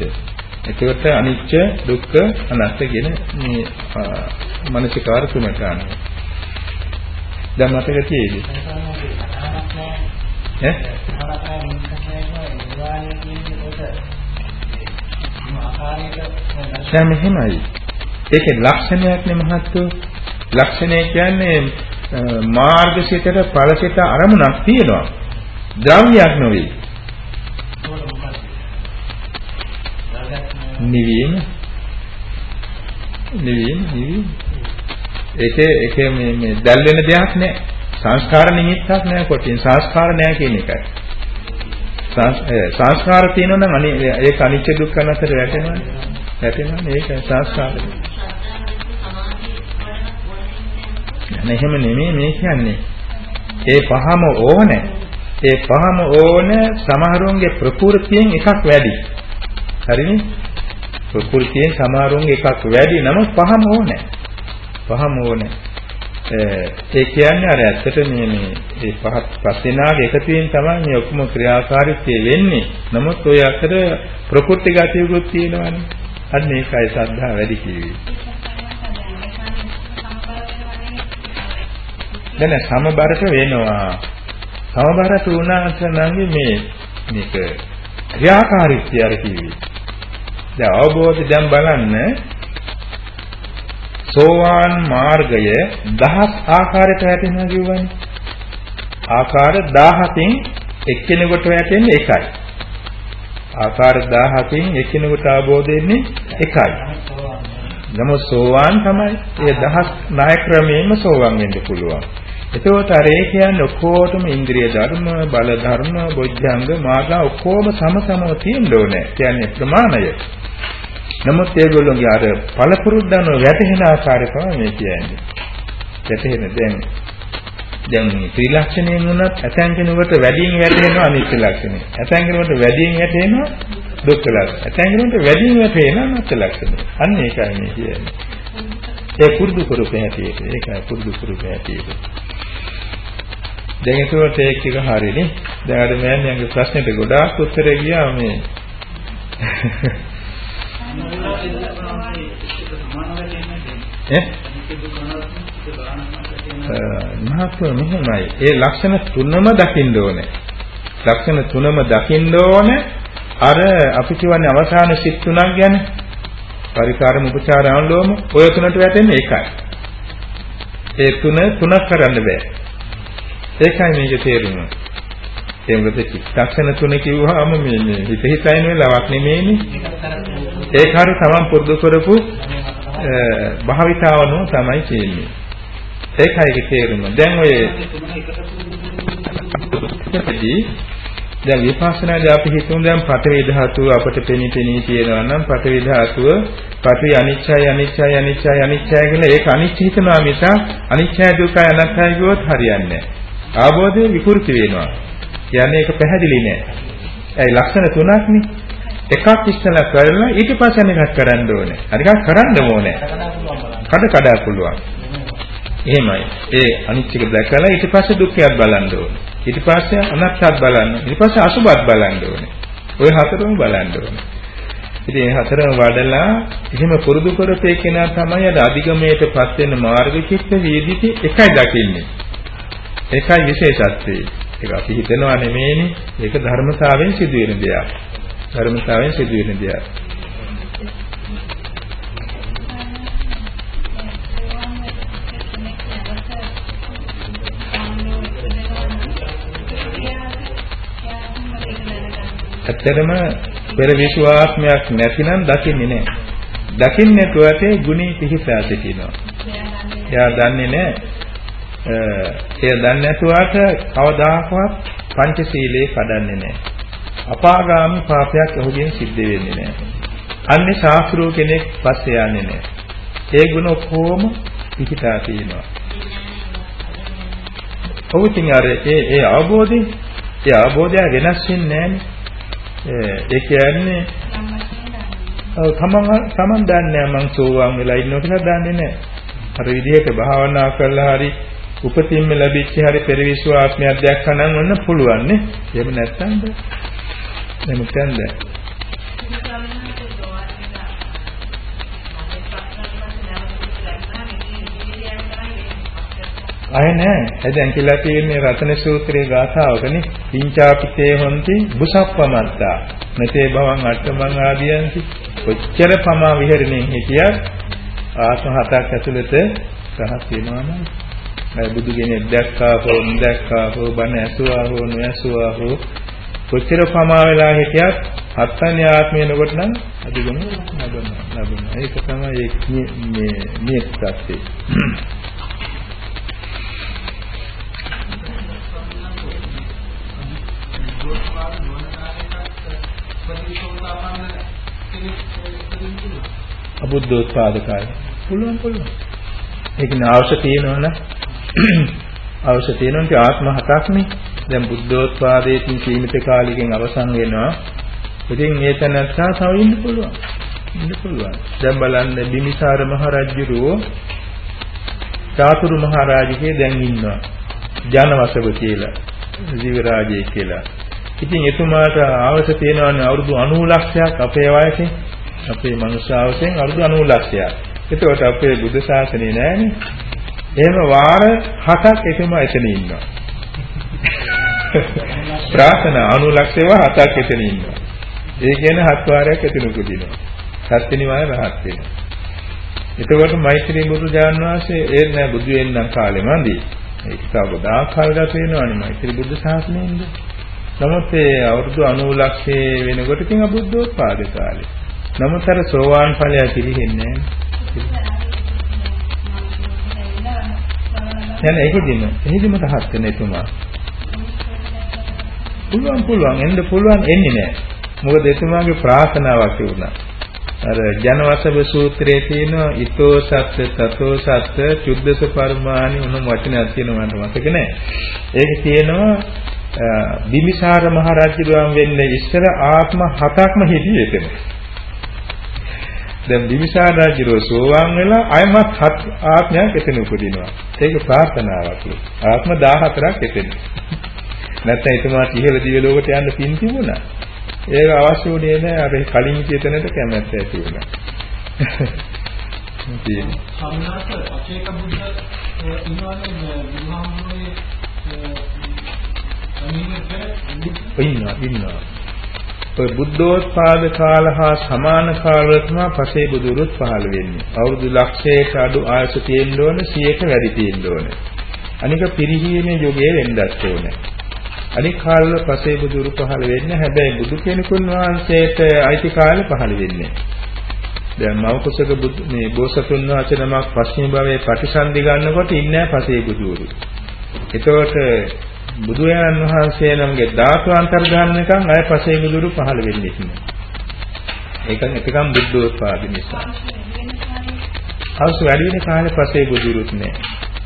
එතකොට අනිච්ච, දුක්ඛ, අනාත්ම කියන මේ මානසිකාර තුනට අනුව. දැන් මතක තියෙයිද? ඈ? දැන් මෙහෙමයි. ඒකේ ලක්ෂණයක් නේ මහත්තු. ලක්ෂණය කියන්නේ මාර්ගසිතට ඵලසිත අරමුණක් තියෙනවා. ද්‍රව්‍යයක් නෙවෙයි. නිවීම නිවීම නිවීම ඒකේ ඒකේ මේ මේ දැල් වෙන දෙයක් නැහැ. සංස්කාර නිමිත්තක් නැහැ කොටින් සංස්කාර නැහැ කියන එකයි. සංස්කාර තියෙනවා නම් අනේ ඒක අනිච්ච දුක්ඛ අතර වැටෙනවනේ. වැටෙනවනේ ඒක සංස්කාර. නෑ එහෙම නෙමෙයි මේ කියන්නේ. ඒ පහම ඕන ඒ පහම ඕන සමහරුන්ගේ ප්‍රකෘතියෙන් එකක් වැඩි. හරිනේ? ප්‍රකෘතියෙන් සමහරුන්ගේ එකක් වැඩි නම් පහම ඕන. පහම ඕන. ඒ කියන්නේ අර ඇත්තට මේ මේ මේ පහත් ප්‍රතිනාගේ එකතුවෙන් තමයි මේ ඔක්කොම ක්‍රියාකාරීත්වය වෙන්නේ. නමුත් ඔය අතර ප්‍රකෘති ගතියකුත් තියෙනවානේ. අන්න ඒකයි සද්ධා වැඩි කිව්වේ. දැන් සමබරට වෙනවා. සමබරට වුණාට නම් මේ මේක ක්‍රියාකාරීත්වය අර කිව්වේ. දැන් අවබෝධ දැන් බලන්න සෝවාන් මාර්ගය දහස් ආකාරයට වැටෙනවා කියවනේ. ආකාර 17කින් එක්කෙනෙකුට වැටෙන්නේ එකයි. ආකාර 17කින් එක්කෙනෙකුට අවබෝධ වෙන්නේ එකයි. නමුත් සෝවාන් තමයි. ඒ දහස් ණය ක්‍රමයෙන්ම සෝවාන් වෙන්න පුළුවන්. එතකොට අර ඒ කියන්නේ ඔක්කොටම ඉන්ද්‍රිය ධර්ම, බල ධර්ම, බොජ්ජංග, මාර්ග ඔක්කොම සමසමව තියෙන්න ඕනේ. කියන්නේ ප්‍රමාණය. නමුත් ඒගොල්ලෝගේ අර පළපුරුද්දන වැටහෙන ආකාරය තමයි මේ කියන්නේ. වැටහෙන දැන් දැන් ත්‍රිලක්ෂණයෙන් වුණත් ඇතැන් කෙනෙකුට වැඩියෙන් වැටෙනවා අනිත්‍ය ලක්ෂණය. ඇතැන් කෙනෙකුට වැඩියෙන් වැටෙනවා දුක්ඛ ලක්ෂණය. ඇතැන් කෙනෙකුට වැඩියෙන් වැටෙනවා අනාත්ම ලක්ෂණය. අන්න ඒකයි මේ කියන්නේ. ඒ පුරුදු කරුපේ හැටියට. ඒකයි පුරුදු කරුපේ හැටියට. දැන් ඒකට ඒක එක හරිනේ. දැන් අර මෑණියන්ගේ ප්‍රශ්නෙට ගොඩාක් උත්තර ගියා මේ (laughs) මහත්ව මෙහෙමයි. ඒ ලක්ෂණ තුනම දකින්න ඕනේ. ලක්ෂණ තුනම දකින්න ඕනේ. අර අපි කියවන්නේ අවසාන සිත් තුනක් ගැන. පරිකාරම උපචාරයන් ලෝම ඔය තුනට වැටෙන්නේ ඒකයි. ඒ තුන තුනක් කරන්න බෑ. ඒකයි මේකේ තේරුම. ඒ මොකද චිත්තක්ෂණ තුන කිව්වහම මේ මේ හිත හිතයින වෙලාවක් නෙමෙයිනේ. ඒක හරිය තමන් පුරුදු කරපු භාවිතාවනෝ තමයි කියන්නේ. ඒකයි ඒකේ තේරුම. දැන් ඔය දැන් විපස්සනාදී අපි හිතමු දැන් පඨවි ධාතුව අපට පෙනී පෙනී තියෙනවා නම් පඨවි ධාතුව පඨවි අනිච්චයි අනිච්චයි අනිච්චයි අනිච්චයි කියලා ඒක අනිච්ච හිතනවා මිස අනිච්චයි දුකයි අනාත්තයි කිව්වොත් හරියන්නේ නැහැ. අවබෝධය විකෘති වෙනවා. කියන්නේ ඒක පැහැදිලි නෑ. ඒයි ලක්ෂණ තුනක්නේ. එකක් ඉස්සලා කරලා ඊට පස්සේ අනිකක් කරන්න ඕනේ. අනිකක් කරන්න ඕනේ. කඩ කඩ පුළුවන්. එහෙමයි. ඒ අනිච්චක දැකලා ඊට පස්සේ දුක්ඛයත් බලන්න ඕනේ. ඊට පස්සේ අනාත්මත් බලන්න. ඊට පස්සේ අසුබත් බලන්න ඕනේ. ওই හතරම බලන්න ඕනේ. ඉතින් මේ හතරම වඩලා එහෙම පුරුදු කරපේ කෙනා තමයි අද අධිගමයටපත් වෙන මාර්ග චිත්ත වේදිතේ එකයි දකින්නේ. ඒකයි විශේෂත්වය. ඒක අපි හිතනවා නෙමෙයිනේ. ඒක ධර්මතාවයෙන් සිදුවෙන දෙයක්. ධර්මතාවයෙන් සිදුවෙන දෙයක්. ඇත්තටම පෙර විශ්වාසයක් නැතිනම් දකින්නේ නැහැ. දකින්නේ නැතුවට ගුණී පිහිටා සිටිනවා. එයා දන්නේ නැහැ. එය දන්නේ නැතුවට කවදාකවත් පංචශීලයේ කඩන්නේ නැහැ. අපාගාමි පාපයක් ඔහුගෙන් සිද්ධ වෙන්නේ නැහැ. අන්නේ ශාස්ත්‍රෝ කෙනෙක් පස්සේ යන්නේ නැහැ. ඒ ගුණ ඔක්කොම පිහිටා තියෙනවා. ඔහුටින් අර ඒ ඒ අවබෝධය ඒ අවබෝධය වෙනස් වෙන්නේ නැහැ. ඒ කියන්නේ ඔව් තමන් තමන් දන්නේ මං සෝවාන් වෙලා ඉන්නවා කියලා දන්නේ නැහැ. අර විදිහට භාවනා කරලා හරි උපතින්ම ලැබිච්ච හරි පෙරවිශ්වාසයක් දැක්කනම් ඔන්න පුළුවන් නේ. එහෙම නැත්නම් එහෙම කියන්න අය නෑ. දැන් කියලා තියෙන්නේ රතන සූත්‍රයේ ගාථාවකනේ. පිංචාපිතේ හොන්ති බුසප්පමත්තා. මෙතේ භවං අට්ඨමං ආදියන්ති. කොච්චර පමා විහෙරණයෙන් හිටියත් ආත්ම හතක් ඇතුළත රහස් වෙනවා නම් බුදු කෙනෙක් දැක්කා හෝ නොදැක්කා හෝ බණ ඇසුවා හෝ නොඇසුවා හෝ කොච්චර පමා වෙලා හිටියත් හත්වෙනි ආත්මය එනකොට නම් අධිගම ලැබෙනවා. ලැබෙනවා ඒක තමයි මේ මේ තත්ත්වය අබුද්ධෝත්පාදකයි පුළුවන් පුළුවන්. ඒක නේ අවශ්‍ය තියෙනවනේ (clears throat) අවශ්‍ය තියෙනවනේ ආත්ම හතක්නේ දැන් බුද්ධෝත්පාදයෙන් සීමිත කාලයකින් අවසන් වෙනවා. ඉතින් මේ තැනත්තා තව ඉන්න පුළුවන්. ඉන්න පුළුවන්. දැන් බලන්න බිම්බිසාර මහ රජුරෝ චාතුරු මහරජකේ දැන් ඉන්නවා. ජනවසව කියලා. ජීව රාජේ කියලා. ඉතින් එතුමාට ආවස තියෙනවානේ අවුරුදු 90 ලක්ෂයක් අපේ වයසේ. අපේ මනුෂ්‍යාවසෙන් අවුරුදු 90 ලක්ෂයක්. එතකොට අපේ බුද්ධ ශාසනේ නෑනේ. එහෙම වාර හතක් එකම එතන ඉන්නවා. ප්‍රාර්ථනා 90 ලක්ෂේව හතක් එතන ඉන්නවා. ඒ කියන්නේ හත් වාරයක් එතන උපදිනවා. සත්‍ය නිවාය රහත් වෙනවා. එතකොට මෛත්‍රී බුදු ජාන වාසේ ඒ නෑ බුදු වෙනනම් කාලේ මන්දි. ඒක තව ගොඩාක් කල් ගත වෙනවානේ මෛත්‍රී බුද්ධ ශාසනයෙන්ද. නමුත් ඒ අවුරුදු 90 ලක්ෂයේ වෙනකොට ඉතින් අබුද්ධෝත්පාද කාලේ. නමුත් අර සෝවාන් ඵලය පිළිහෙන්නේ නෑ. දැන් ඒකෙදිම එහෙදිම රහත් වෙන එතුමා. පුළුවන් පුළුවන් එන්න පුළුවන් එන්නේ නෑ. මොකද එතුමාගේ ප්‍රාර්ථනාවක් තිබුණා. අර ජනවසබ සූත්‍රයේ තියෙන ඊතෝ සත්‍ය තතෝ සත්‍ය චුද්දස පර්මාණි උන වචනයක් තියෙනවා මට මතක නෑ. ඒක තියෙනවා බිම්බිසාර මහ රජුගම් වෙන්නේ ඉස්සර ආත්ම හතක්ම හිටියේ එතන. දැන් බිම්බිසාර රජුරෝ සෝවාන් වෙලා අයමත් හත් ආත්මයක් එතන උපදිනවා. ඒක ප්‍රාර්ථනාවක්. ආත්ම 14ක් එතන. නැත්නම් එතුමාට ඉහළ දිව්‍ය ලෝකයට යන්න පින් තිබුණා. ඒක අවශ්‍ය වුණේ නැහැ අර කලින් හිතේතනට කැමැත්ත ඇති වුණා. (laughs) සම්මාස අචේක බුද්ධ ඉන්නවනේ බුදුහාමුදුරේ ඉන්නවා ඉන්නවා. ඔය බුද්ධෝත්පාද කාල හා සමාන කාලවල තමයි පසේ බුදුරුත් පහළ වෙන්නේ. අවුරුදු ලක්ෂයක අඩු ආයස තියෙන්න ඕන 100ක වැඩි තියෙන්න ඕන. අනික පිරිහීමේ යුගයේ වෙන්නත් ඕනේ. අනික් කාලවල පසේ බුදුරු පහළ වෙන්නේ හැබැයි බුදු කෙනෙකුන් වහන්සේට අයිති කාලේ පහළ වෙන්නේ. දැන් මවකුසක මේ බෝසතුන් වහන්සේ නමක් පස්චිම භවයේ ප්‍රතිසන්දි ගන්නකොට ඉන්නේ පසේ බුදුරු. එතකොට බුදුරජාණන් වහන්සේ නම්ගේ ධාතු අන්තර්ගාමනකම් අය පසේ බුදුරු පහළ වෙන්නේ නැහැ. ඒකන් එකකම් බුද්ධෝත්පාද නිසා. අවශ්‍ය වැඩි වෙන කාලේ පසේ බුදුරුත් නැහැ.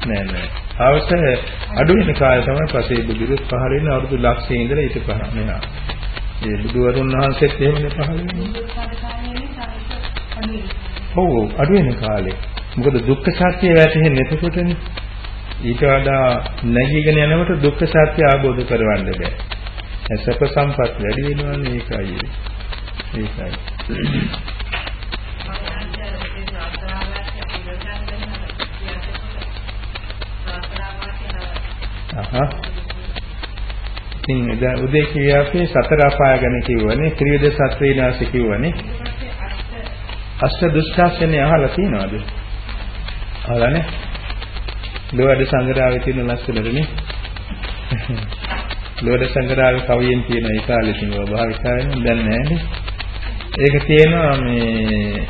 නෑ නෑ. අවශ්‍ය අඩු වෙන කාලේ තමයි පසේ බුදුරුත් පහළ වෙන්නේ අවුරුදු ලක්ෂයේ ඉඳලා ඊට පහ මෙහා. ඒ බුදුවරුන් වහන්සේත් එහෙමනේ පහළ වෙන්නේ. ඔව් අඩු වෙන කාලේ. මොකද දුක්ඛ සත්‍ය වැටහෙන්නේ එතකොටනේ. ඊට වඩා නැගීගෙන යනකොට දුක්ඛ සත්‍ය ආબોධ කරවන්න බෑ. සැප සම්පත් වැඩි වෙනවනේ ඒකයි. ඒකයි. අහහ. ඉතින් එදා උදේ කිව්වා අපි සතර අපාය ගැන කිව්වනේ ත්‍රිවිධ සත්‍ය විනාශ කිව්වනේ. අෂ්ට දුෂ්ටාසනේ අහලා තියෙනවද? අහලා නැහැ. ලෝවැඩ සංග්‍රහයේ තියෙන ලස්සනදනේ. (laughs) ලෝවැඩ සංග්‍රහයේ කවියෙන් තියෙන ඒ කාලේ තියෙන භාවිකාවෙන් දැන් නැහැනේ. ඒක තියෙනවා මේ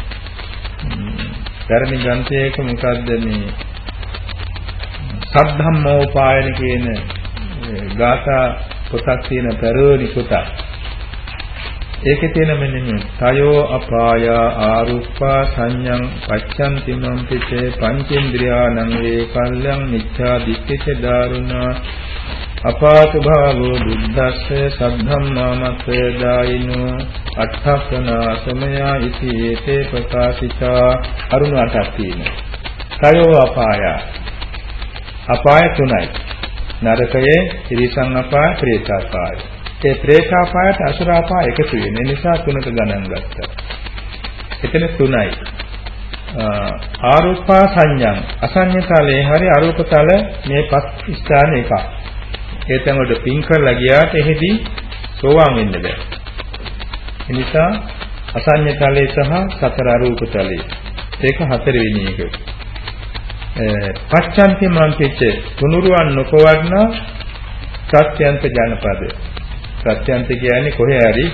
ධර්ම ග්‍රන්ථයක මොකද්ද මේ සද්ධම්මෝපායන කියන ගාථා පොතක් තියෙන පෙරෝනි පොතක්. ඒකේ තියෙන මෙන්න මේ තයෝ අපාය ආරුප්පා සංඤං පච්ඡන්ති මම් පිටේ පංචේන්ද්‍රයානං වේ කල්යං මිච්ඡා දික්ඛිත දාරුණා අපාතු භාවෝ බුද්දස්ස සද්ධම්මාමස්සේ දායිනෝ අට්ඨකනා සමයා ඉති ඒතේ ප්‍රකාශිතා අරුණ අටක් තියෙනවා. තයෝ අපාය අපාය තුනයි. නරකයේ ත්‍රිසං අපාය, ප්‍රේත අපාය. ඒ ප්‍රේත අපායට අසුර අපාය එකතු වෙන නිසා තුනක ගණන් ගත්තා. එතන තුනයි. ආරූපා සංඥං අසඤ්ඤතලේ හරි අරූපතල මේ පස් ස්ථාන එකක්. ඒ තැන් වලට පින් කරලා ගියාට එහෙදී සෝවාන් වෙන්න බෑ. ඒ නිසා අසඤ්ඤතලේ සහ සතර අරූපතලේ ඒක හතරවෙනි එක. පච්චන්ති මන්තිච්ච තුනුරුවන් නොපවර්ණ සත්‍යන්ත ජනපද සත්‍යන්ත කියන්නේ කොහේ හරි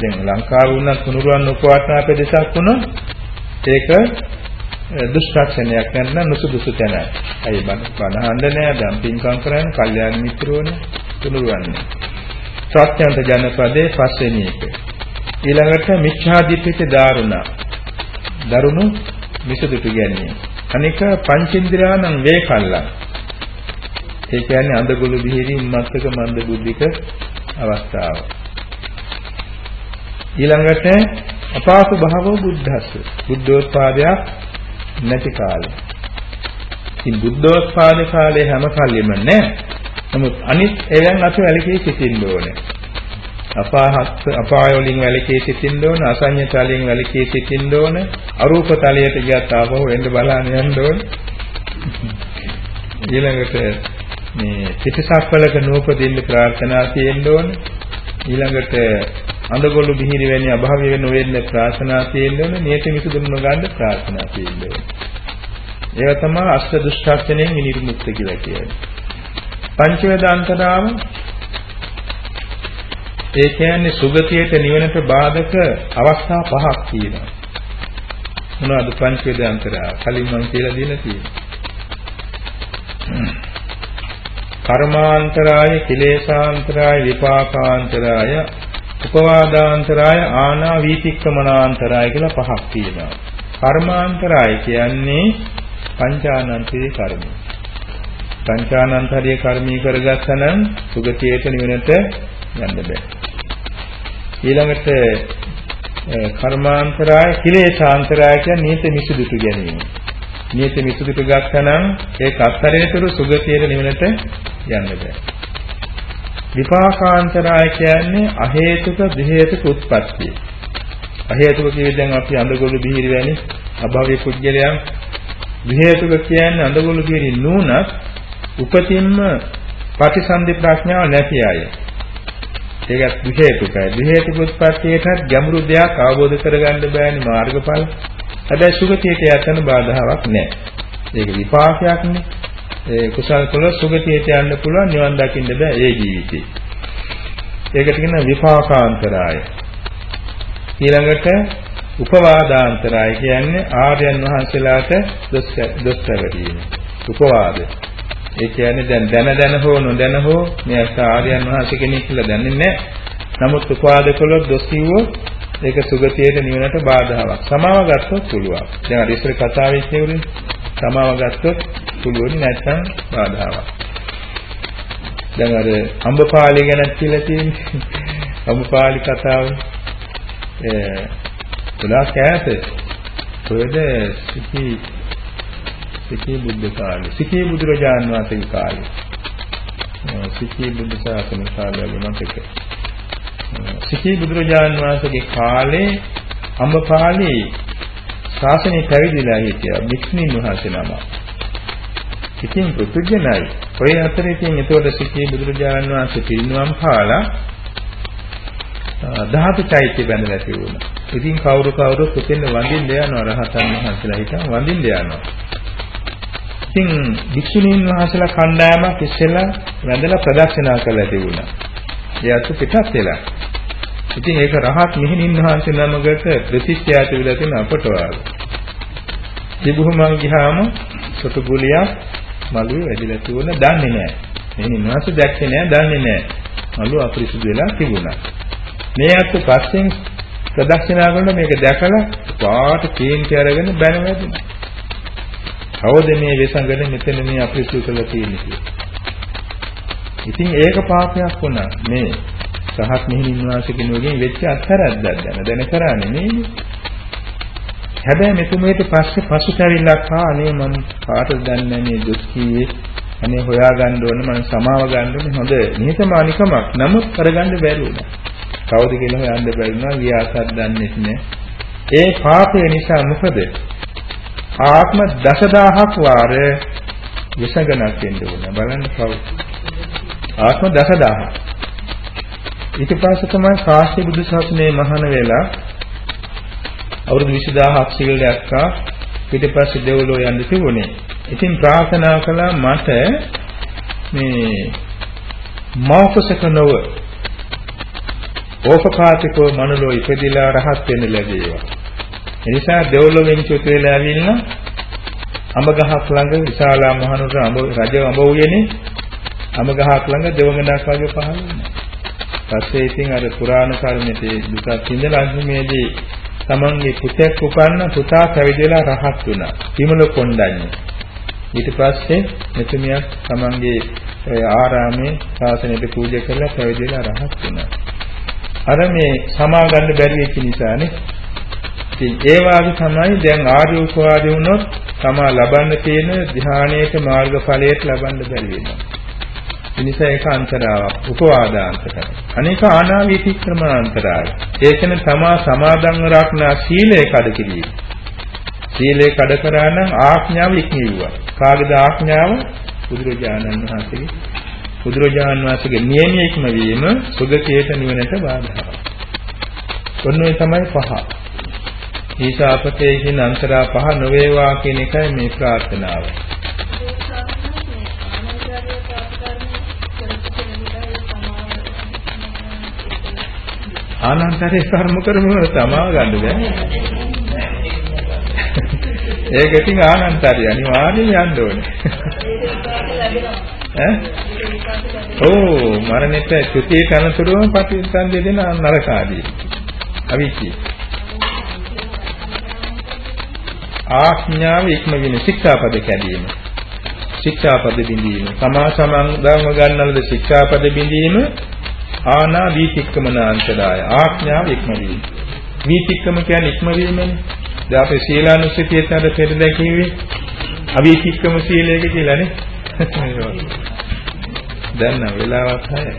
දැන් ලංකාවේ වුණත් තුනුරුවන් නොපවර්ණ ප්‍රදේශයක් වුණොත් ඒක දුෂ්ටක්ෂණයක් නැත්නම් නුසුදුසු තැන. අයි බණ බණහඬ නෑ දැන් පින්කම් කරන්නේ කල්යාණ මිත්‍රෝනේ තුනුරුවන්නේ. සත්‍යන්ත ජනපදේ පස්වෙනි එක. ඊළඟට මිච්ඡාදිත්‍යිත දාරුණා. දරුණු මිසදුතු ගැනීම. අනික පංචේන්ද්‍රයානම් වේකල්ලා. ඒ කියන්නේ අඳගොළු දිහිරින් මත්තක මන්ද බුද්ධික අවස්ථාව. ඊළඟට අපාසු භාවෝ බුද්ධස්ස. බුද්ධෝත්පාදයක් නැති කාලය. ඉතින් බුද්ධෝත්පාද කාලේ හැම කල්ලිම නැහැ. නමුත් අනිත් එයන් අපි වැලකී සිටින්න ඕනේ. අපාහත් අපාය වලින් වැලකී සිටින්න ඕන අසඤ්ඤ තලයෙන් වැලකී සිටින්න ඕන අරූප තලයට ගියත් ආපහු එන්න බලන්න යන්න ඕන ඊළඟට මේ පිටසක්වලක නූපදින්න ප්‍රාර්ථනා තියෙන්න ඕන ඊළඟට අඳගොළු බිහිරි වැනි අභාව්‍ය නොවෙන්න ප්‍රාර්ථනා තියෙන්න ඕන නියත මිසුදුම ගන්න ප්‍රාර්ථනා තියෙන්න ඕන ඒවා තමයි අෂ්ට දුෂ්ටක්ෂණයෙන් නිර්මුක්ත කියලා කියන්නේ පංචවේදාන්තරාම ඒ කියන්නේ සුගතියට නිවනට බාධක අවස්ථා පහක් තියෙනවා. මොනවද පංච වේදාන්තරය? කලින් මම කියලා දීලා තියෙනවා. කර්මාන්තරාය, කිලේශාන්තරාය, විපාකාන්තරාය, උපවාදාන්තරාය, ආනා වීතික්‍රමනාන්තරාය කියලා පහක් තියෙනවා. කර්මාන්තරාය කියන්නේ පංචානන්තරේ කර්ම. පංචානන්තරයේ කර්මී කරගත්තනම් සුගතියට නිවනට යන්න බෑ. ඊළඟට කර්මාන්තරාය කිලේශාන්තරාය කියන්නේ නියත මිසුදුතු ගැනීම. නියත මිසුදුතු ගත්තනම් ඒක අත්තරේතර සුගතියේ නිවනට යන්න බෑ. විපාකාන්තරාය කියන්නේ අහේතුක දෙහේතුක උත්පත්තිය. අහේතුක කියේ දැන් අපි අඳගොළු බිහිරි වැනි අභව්‍ය කුජලයන් විහේතුක කියන්නේ අඳගොළු බිහිරි නුනත් උපතින්ම ප්‍රතිසන්දි ප්‍රඥාව නැති අය. ඒකත් විහෙතුකයි. විහෙතුක උත්පත්තියටත් ගැඹුරු දෙයක් අවබෝධ කරගන්න බෑනේ මාර්ගඵල. හැබැයි සුගතියට යතන බාධාවක් නැහැ. ඒක විපාකයක්නේ. ඒ කුසල කළ සුගතියට යන්න පුළුවන් නිවන් දකින්න බෑ ඒ ජීවිතේ. ඒකට කියන විපාකාන්තරාය. ඊළඟට උපවාදාන්තරාය කියන්නේ ආර්යයන් වහන්සේලාට දොස් දොස් පැවරීම. උපවාද. ඒ කියන්නේ දැන් දැන දැන හෝ නොදැන හෝ මේ ආර්යයන් වහන්සේ කෙනෙක් කියලා දන්නේ නැහැ. නමුත් උපාද කළොත් දොස් කිව්වොත් ඒක සුගතියට නිවනට බාධාවක්. සමාව ගත්තොත් පුළුවන්. දැන් අර ඉස්සර කතාවේ කියුනේ සමාව ගත්තොත් පුළුවන් නැත්නම් බාධාවක්. දැන් අර අම්බපාලි ගැන කියලා තියෙන්නේ. අම්බපාලි කතාව ඒ ගොඩාක් ඈත. කොහෙද සිටි සිකී බුද්ධ කාලේ සිකී බුදුරජාන් වහන්සේගේ කාලේ සිකී බුද්ධ ශාසන කාලය මතක සිකී බුදුරජාන් වහන්සේගේ කාලේ අම්බපාලි ශාසනය පැවිදිලා හිටියා භික්ෂුණීන් වහන්සේ නම. ඉතින් පුදුජනයි. ඔය අතරේ ඉතින් එතකොට සිකී බුදුරජාන් වහන්සේ පිරිනුවම් පාලා ධාතු චෛත්‍ය බැඳලා තිබුණා. ඉතින් කවුරු කවුරුත් උතෙන් වඳින්න යනවා රහතන් වහන්සේලා හිටන් වඳින්න යනවා. ඉතින් භික්ෂුණීන් වහන්සේලා කණ්ඩායමක් ඉස්සෙල්ලා වැඳලා ප්‍රදක්ෂිනා කරලා තිබුණා. එයාට පිටත් වෙලා. ඉතින් ඒක රහත් මිහිණින් වහන්සේ නමකට ප්‍රතිත්‍යාත වෙලා තියෙන අපට වාගේ. දිබුහමන් ගියාම සොටු ගුලියක් මළුවේ වැදිලා තුන දන්නේ නැහැ. මිහිණින් වහන්සේ දැක්කේ නැහැ, දන්නේ නැහැ. මළුව අපිරිසුදු වෙලා තිබුණා. මේ අත් පස්සෙන් ප්‍රදක්ෂිනා කරන මේක දැකලා පාට කේන්ති අරගෙන බැන වැදුනා. කවද මේ වෙසඟන මෙතන මේ අපිරිසුදු කරලා තියෙන්නේ කියලා. ඉතින් ඒක පාපයක් වුණා මේ සහත් මෙහිණින් වාසය කෙනෙකුගෙන් වෙච්ච අත්තරද්දක් දැන දැන කරන්නේ නෙමෙයි. හැබැයි මෙතුමේට පස්සේ පසුතැවිල්ලක් ආ අනේ මම කාටද දන්නේ මේ දුක් කීයේ අනේ හොයාගන්න ඕන මම සමාව ගන්න ඕනේ හොඳ නිහතමානිකමක් නමුත් කරගන්න බැරි වුණා. කවුද කියලා හොයන්න බැරි වුණා වියාසක් දන්නේ නැහැ. ඒ පාපය නිසා මොකද? ආත්ම දසදහක් වාර විසඟනක් වෙන්න ඕන. බලන්න කවුද? ආත්ම දසදහක්. ඊට පස්සේ තමයි කාශ්‍යප බුදු සසුනේ මහාන වෙලා අවුරුදු 20000ක් සිල් දැක්කා. ඊට පස්සේ දෙව්ලෝ යන්න තිබුණේ. ඉතින් ප්‍රාර්ථනා කළා මට මේ මෞකසක නොව ඕපකාතිකව මනුලෝ ඉපදිලා රහත් වෙන්න ලැබේවා. එනිසා දෙව්ලොවෙන් චුත වෙලා ඇවිල්ලා අඹ ගහක් ළඟ විශාලා මහනුවර අඹ රජ අඹ උයනේ අඹ ගහක් ළඟ දෙවඟනක් වගේ පහළ වුණා. පස්සේ ඉතින් අර පුරාණ කර්මයේ දුක සිඳලා අන්තිමේදී තමන්ගේ පුතෙක් උපන්න පුතා පැවිදිලා රහත් වුණා. විමල කොණ්ඩඤ්ඤ. ඊට පස්සේ මෙතුමියක් තමන්ගේ ආරාමේ ශාසනයට පූජා කරලා පැවිදිලා රහත් වුණා. අර මේ සමාගන්න බැරි වෙච්ච නිසානේ ඉතින් ඒ වාගේ තමයි දැන් ආර්ය උපවාදී වුණොත් තමා ලබන්න තියෙන ධ්‍යානයේ මාර්ගඵලයට ලබන්න බැරි වෙනවා. එනිසා ඒක අන්තරාවක් උපවාදාන්තරයි. අනේක ආනාවිතික්‍රමාන්තරයි. ඒකන තමා සමාදන්ව රක්නා සීලය කඩ කිරීම. සීලය කඩ කරා නම් ආඥාව ඉක්මවුවා. කාගේද ආඥාව? බුදුරජාණන් වහන්සේගේ. බුදුරජාණන් වහන්සේගේ නියමයේ ඉක්මවීම සුගතියට නිවනට බාධාවක්. ඔන්න ඔය තමයි පහ. ඊශාපතේ කියන අන්තරා පහ නොවේවා කියන එකයි මේ ප්‍රාර්ථනාව. ආනන්තරේ කර්ම කරමු තමා ගන්න බෑ. ඒක ඉතින් ආනන්තරය අනිවාර්යෙන් යන්න ඕනේ. ඈ? ඕ මරණයට චුතිය කනතුරුම ප්‍රතිසන්දි දෙන නරකාදී. අවිචි. ආඥාව ඉක්මවින ශික්ෂාපද කැදීම. ශික්ෂාපද බිඳීම. සමා සමන්දම ගන්නලද ශික්ෂාපද බිඳීම ආනා වීතික්කමනාන්තරාය ආඥාව ඉක්මවීම. වීතික්කම කියන්නේ ඉක්මවීමනේ. දැන් අපේ සීලානුස්සතියට අර පෙර දැකීවේ අවීතික්කම සීලයක කියලානේ. දැන් නම් වෙලාවක් හයයි.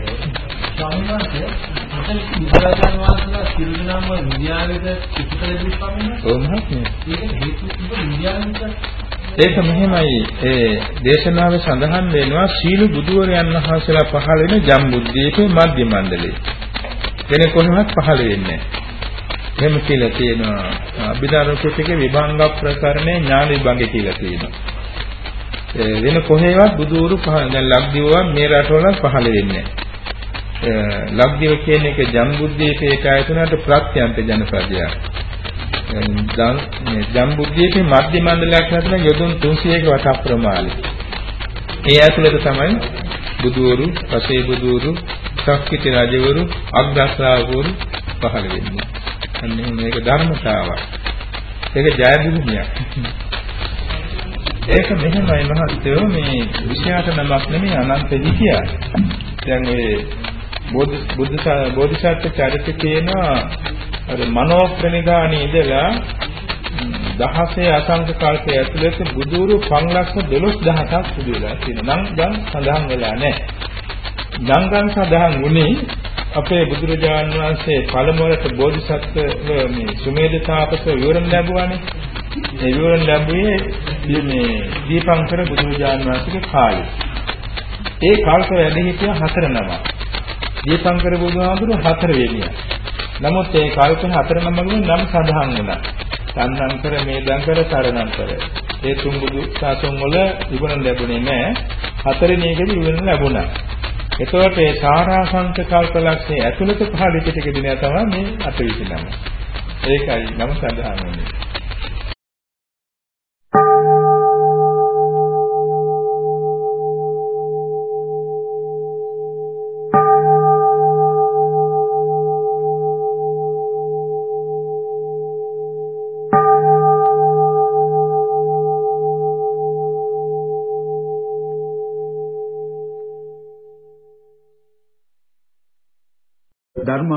බුදුරජාණන් වහන්සේලා සියලු දෙනාම විද්‍යාවෙද පිටුපල දීපන්නේ ඔව් මහත්මයා. ඒක හේතු තිබ්බ විද්‍යාවෙන්ද ඒක මෙහෙමයි ඒ දේශනාවේ සඳහන් වෙනවා සීල බුදුවරයන් වහන්සේලා පහළ වෙන ජම්බුද්දීපේ මධ්‍ය මණ්ඩලයේ. වෙන කොහොමවත් පහළ වෙන්නේ නැහැ. එහෙම කියලා තියෙනවා. අභිධර්ම පිටකේ විභංග ප්‍රකරණේ ඥාන විභංගය කියලා තියෙනවා. වෙන කොහේවත් බුදුවරු පහළ දැන් ලක්දිවවා මේ රටවල පහළ වෙන්නේ නැහැ. ලක්දිව කියන එක ජම්බුද්දීපේට ආයතනට ප්‍රත්‍යන්ත ජනපදයක්. දැන් මේ ජම්බුද්දීපේ මධ්‍ය මණ්ඩලයක් හදන යොදුන් 300ක වට ප්‍රමාණය. ඒ ඇතුළත තමයි බුදුවරු, පසේ බුදුවරු, ශක්තිති රජවරු, අග්‍රශ්‍රාවකවරු පහළ වෙන්නේ. අන්න මේක ධර්මතාවක්. ඒක ජයභූමියක්. ඒක මෙහෙමයි මහත්තයෝ මේ විෂයාට නමක් නෙමෙයි අනන්ත විද්‍යාව. දැන් ඔය බුද්ධ බෝධිසත්ව චරිත කියනවා අර මනෝ ප්‍රනිධානී ඉඳලා දහසේ අසංක කල්පය ඇතුළත බුදුරු 512000ක් සිදු වෙලා තියෙනවා. නම් දැන් සඳහන් වෙලා නැහැ. නම් සඳහන් වුණේ අපේ බුදුරජාන් වහන්සේ පළමුවට බෝධිසත්ව මේ සුමේද තාපස විවරණ ලැබුවානේ. ඒ විවරණ ලැබුවේ මේ දීපංකර බුදුරජාන් වහන්සේගේ කාලේ. ඒ කල්ප වැඩ හිටිය හතර නම. දීපංකර බුදුහාමුදුරු හතර වෙනියා. නමුත් ඒ කල්ප හතර නමගම නම් සඳහන් වුණා. සම්නංකර මේදංකර සරණංකර. ඒ තුන් බුදු සාසුන් වල විවරණ ලැබුණේ නැහැ. හතරෙනි එකේදී විවරණ ලැබුණා. එතකොට ඒ සාරාංශක කල්පලක්ෂයේ ඇතුළත පහළ පිටක දිනය තමයි මේ අටවිසි නම. ඒකයි නම සඳහන් වෙන්නේ.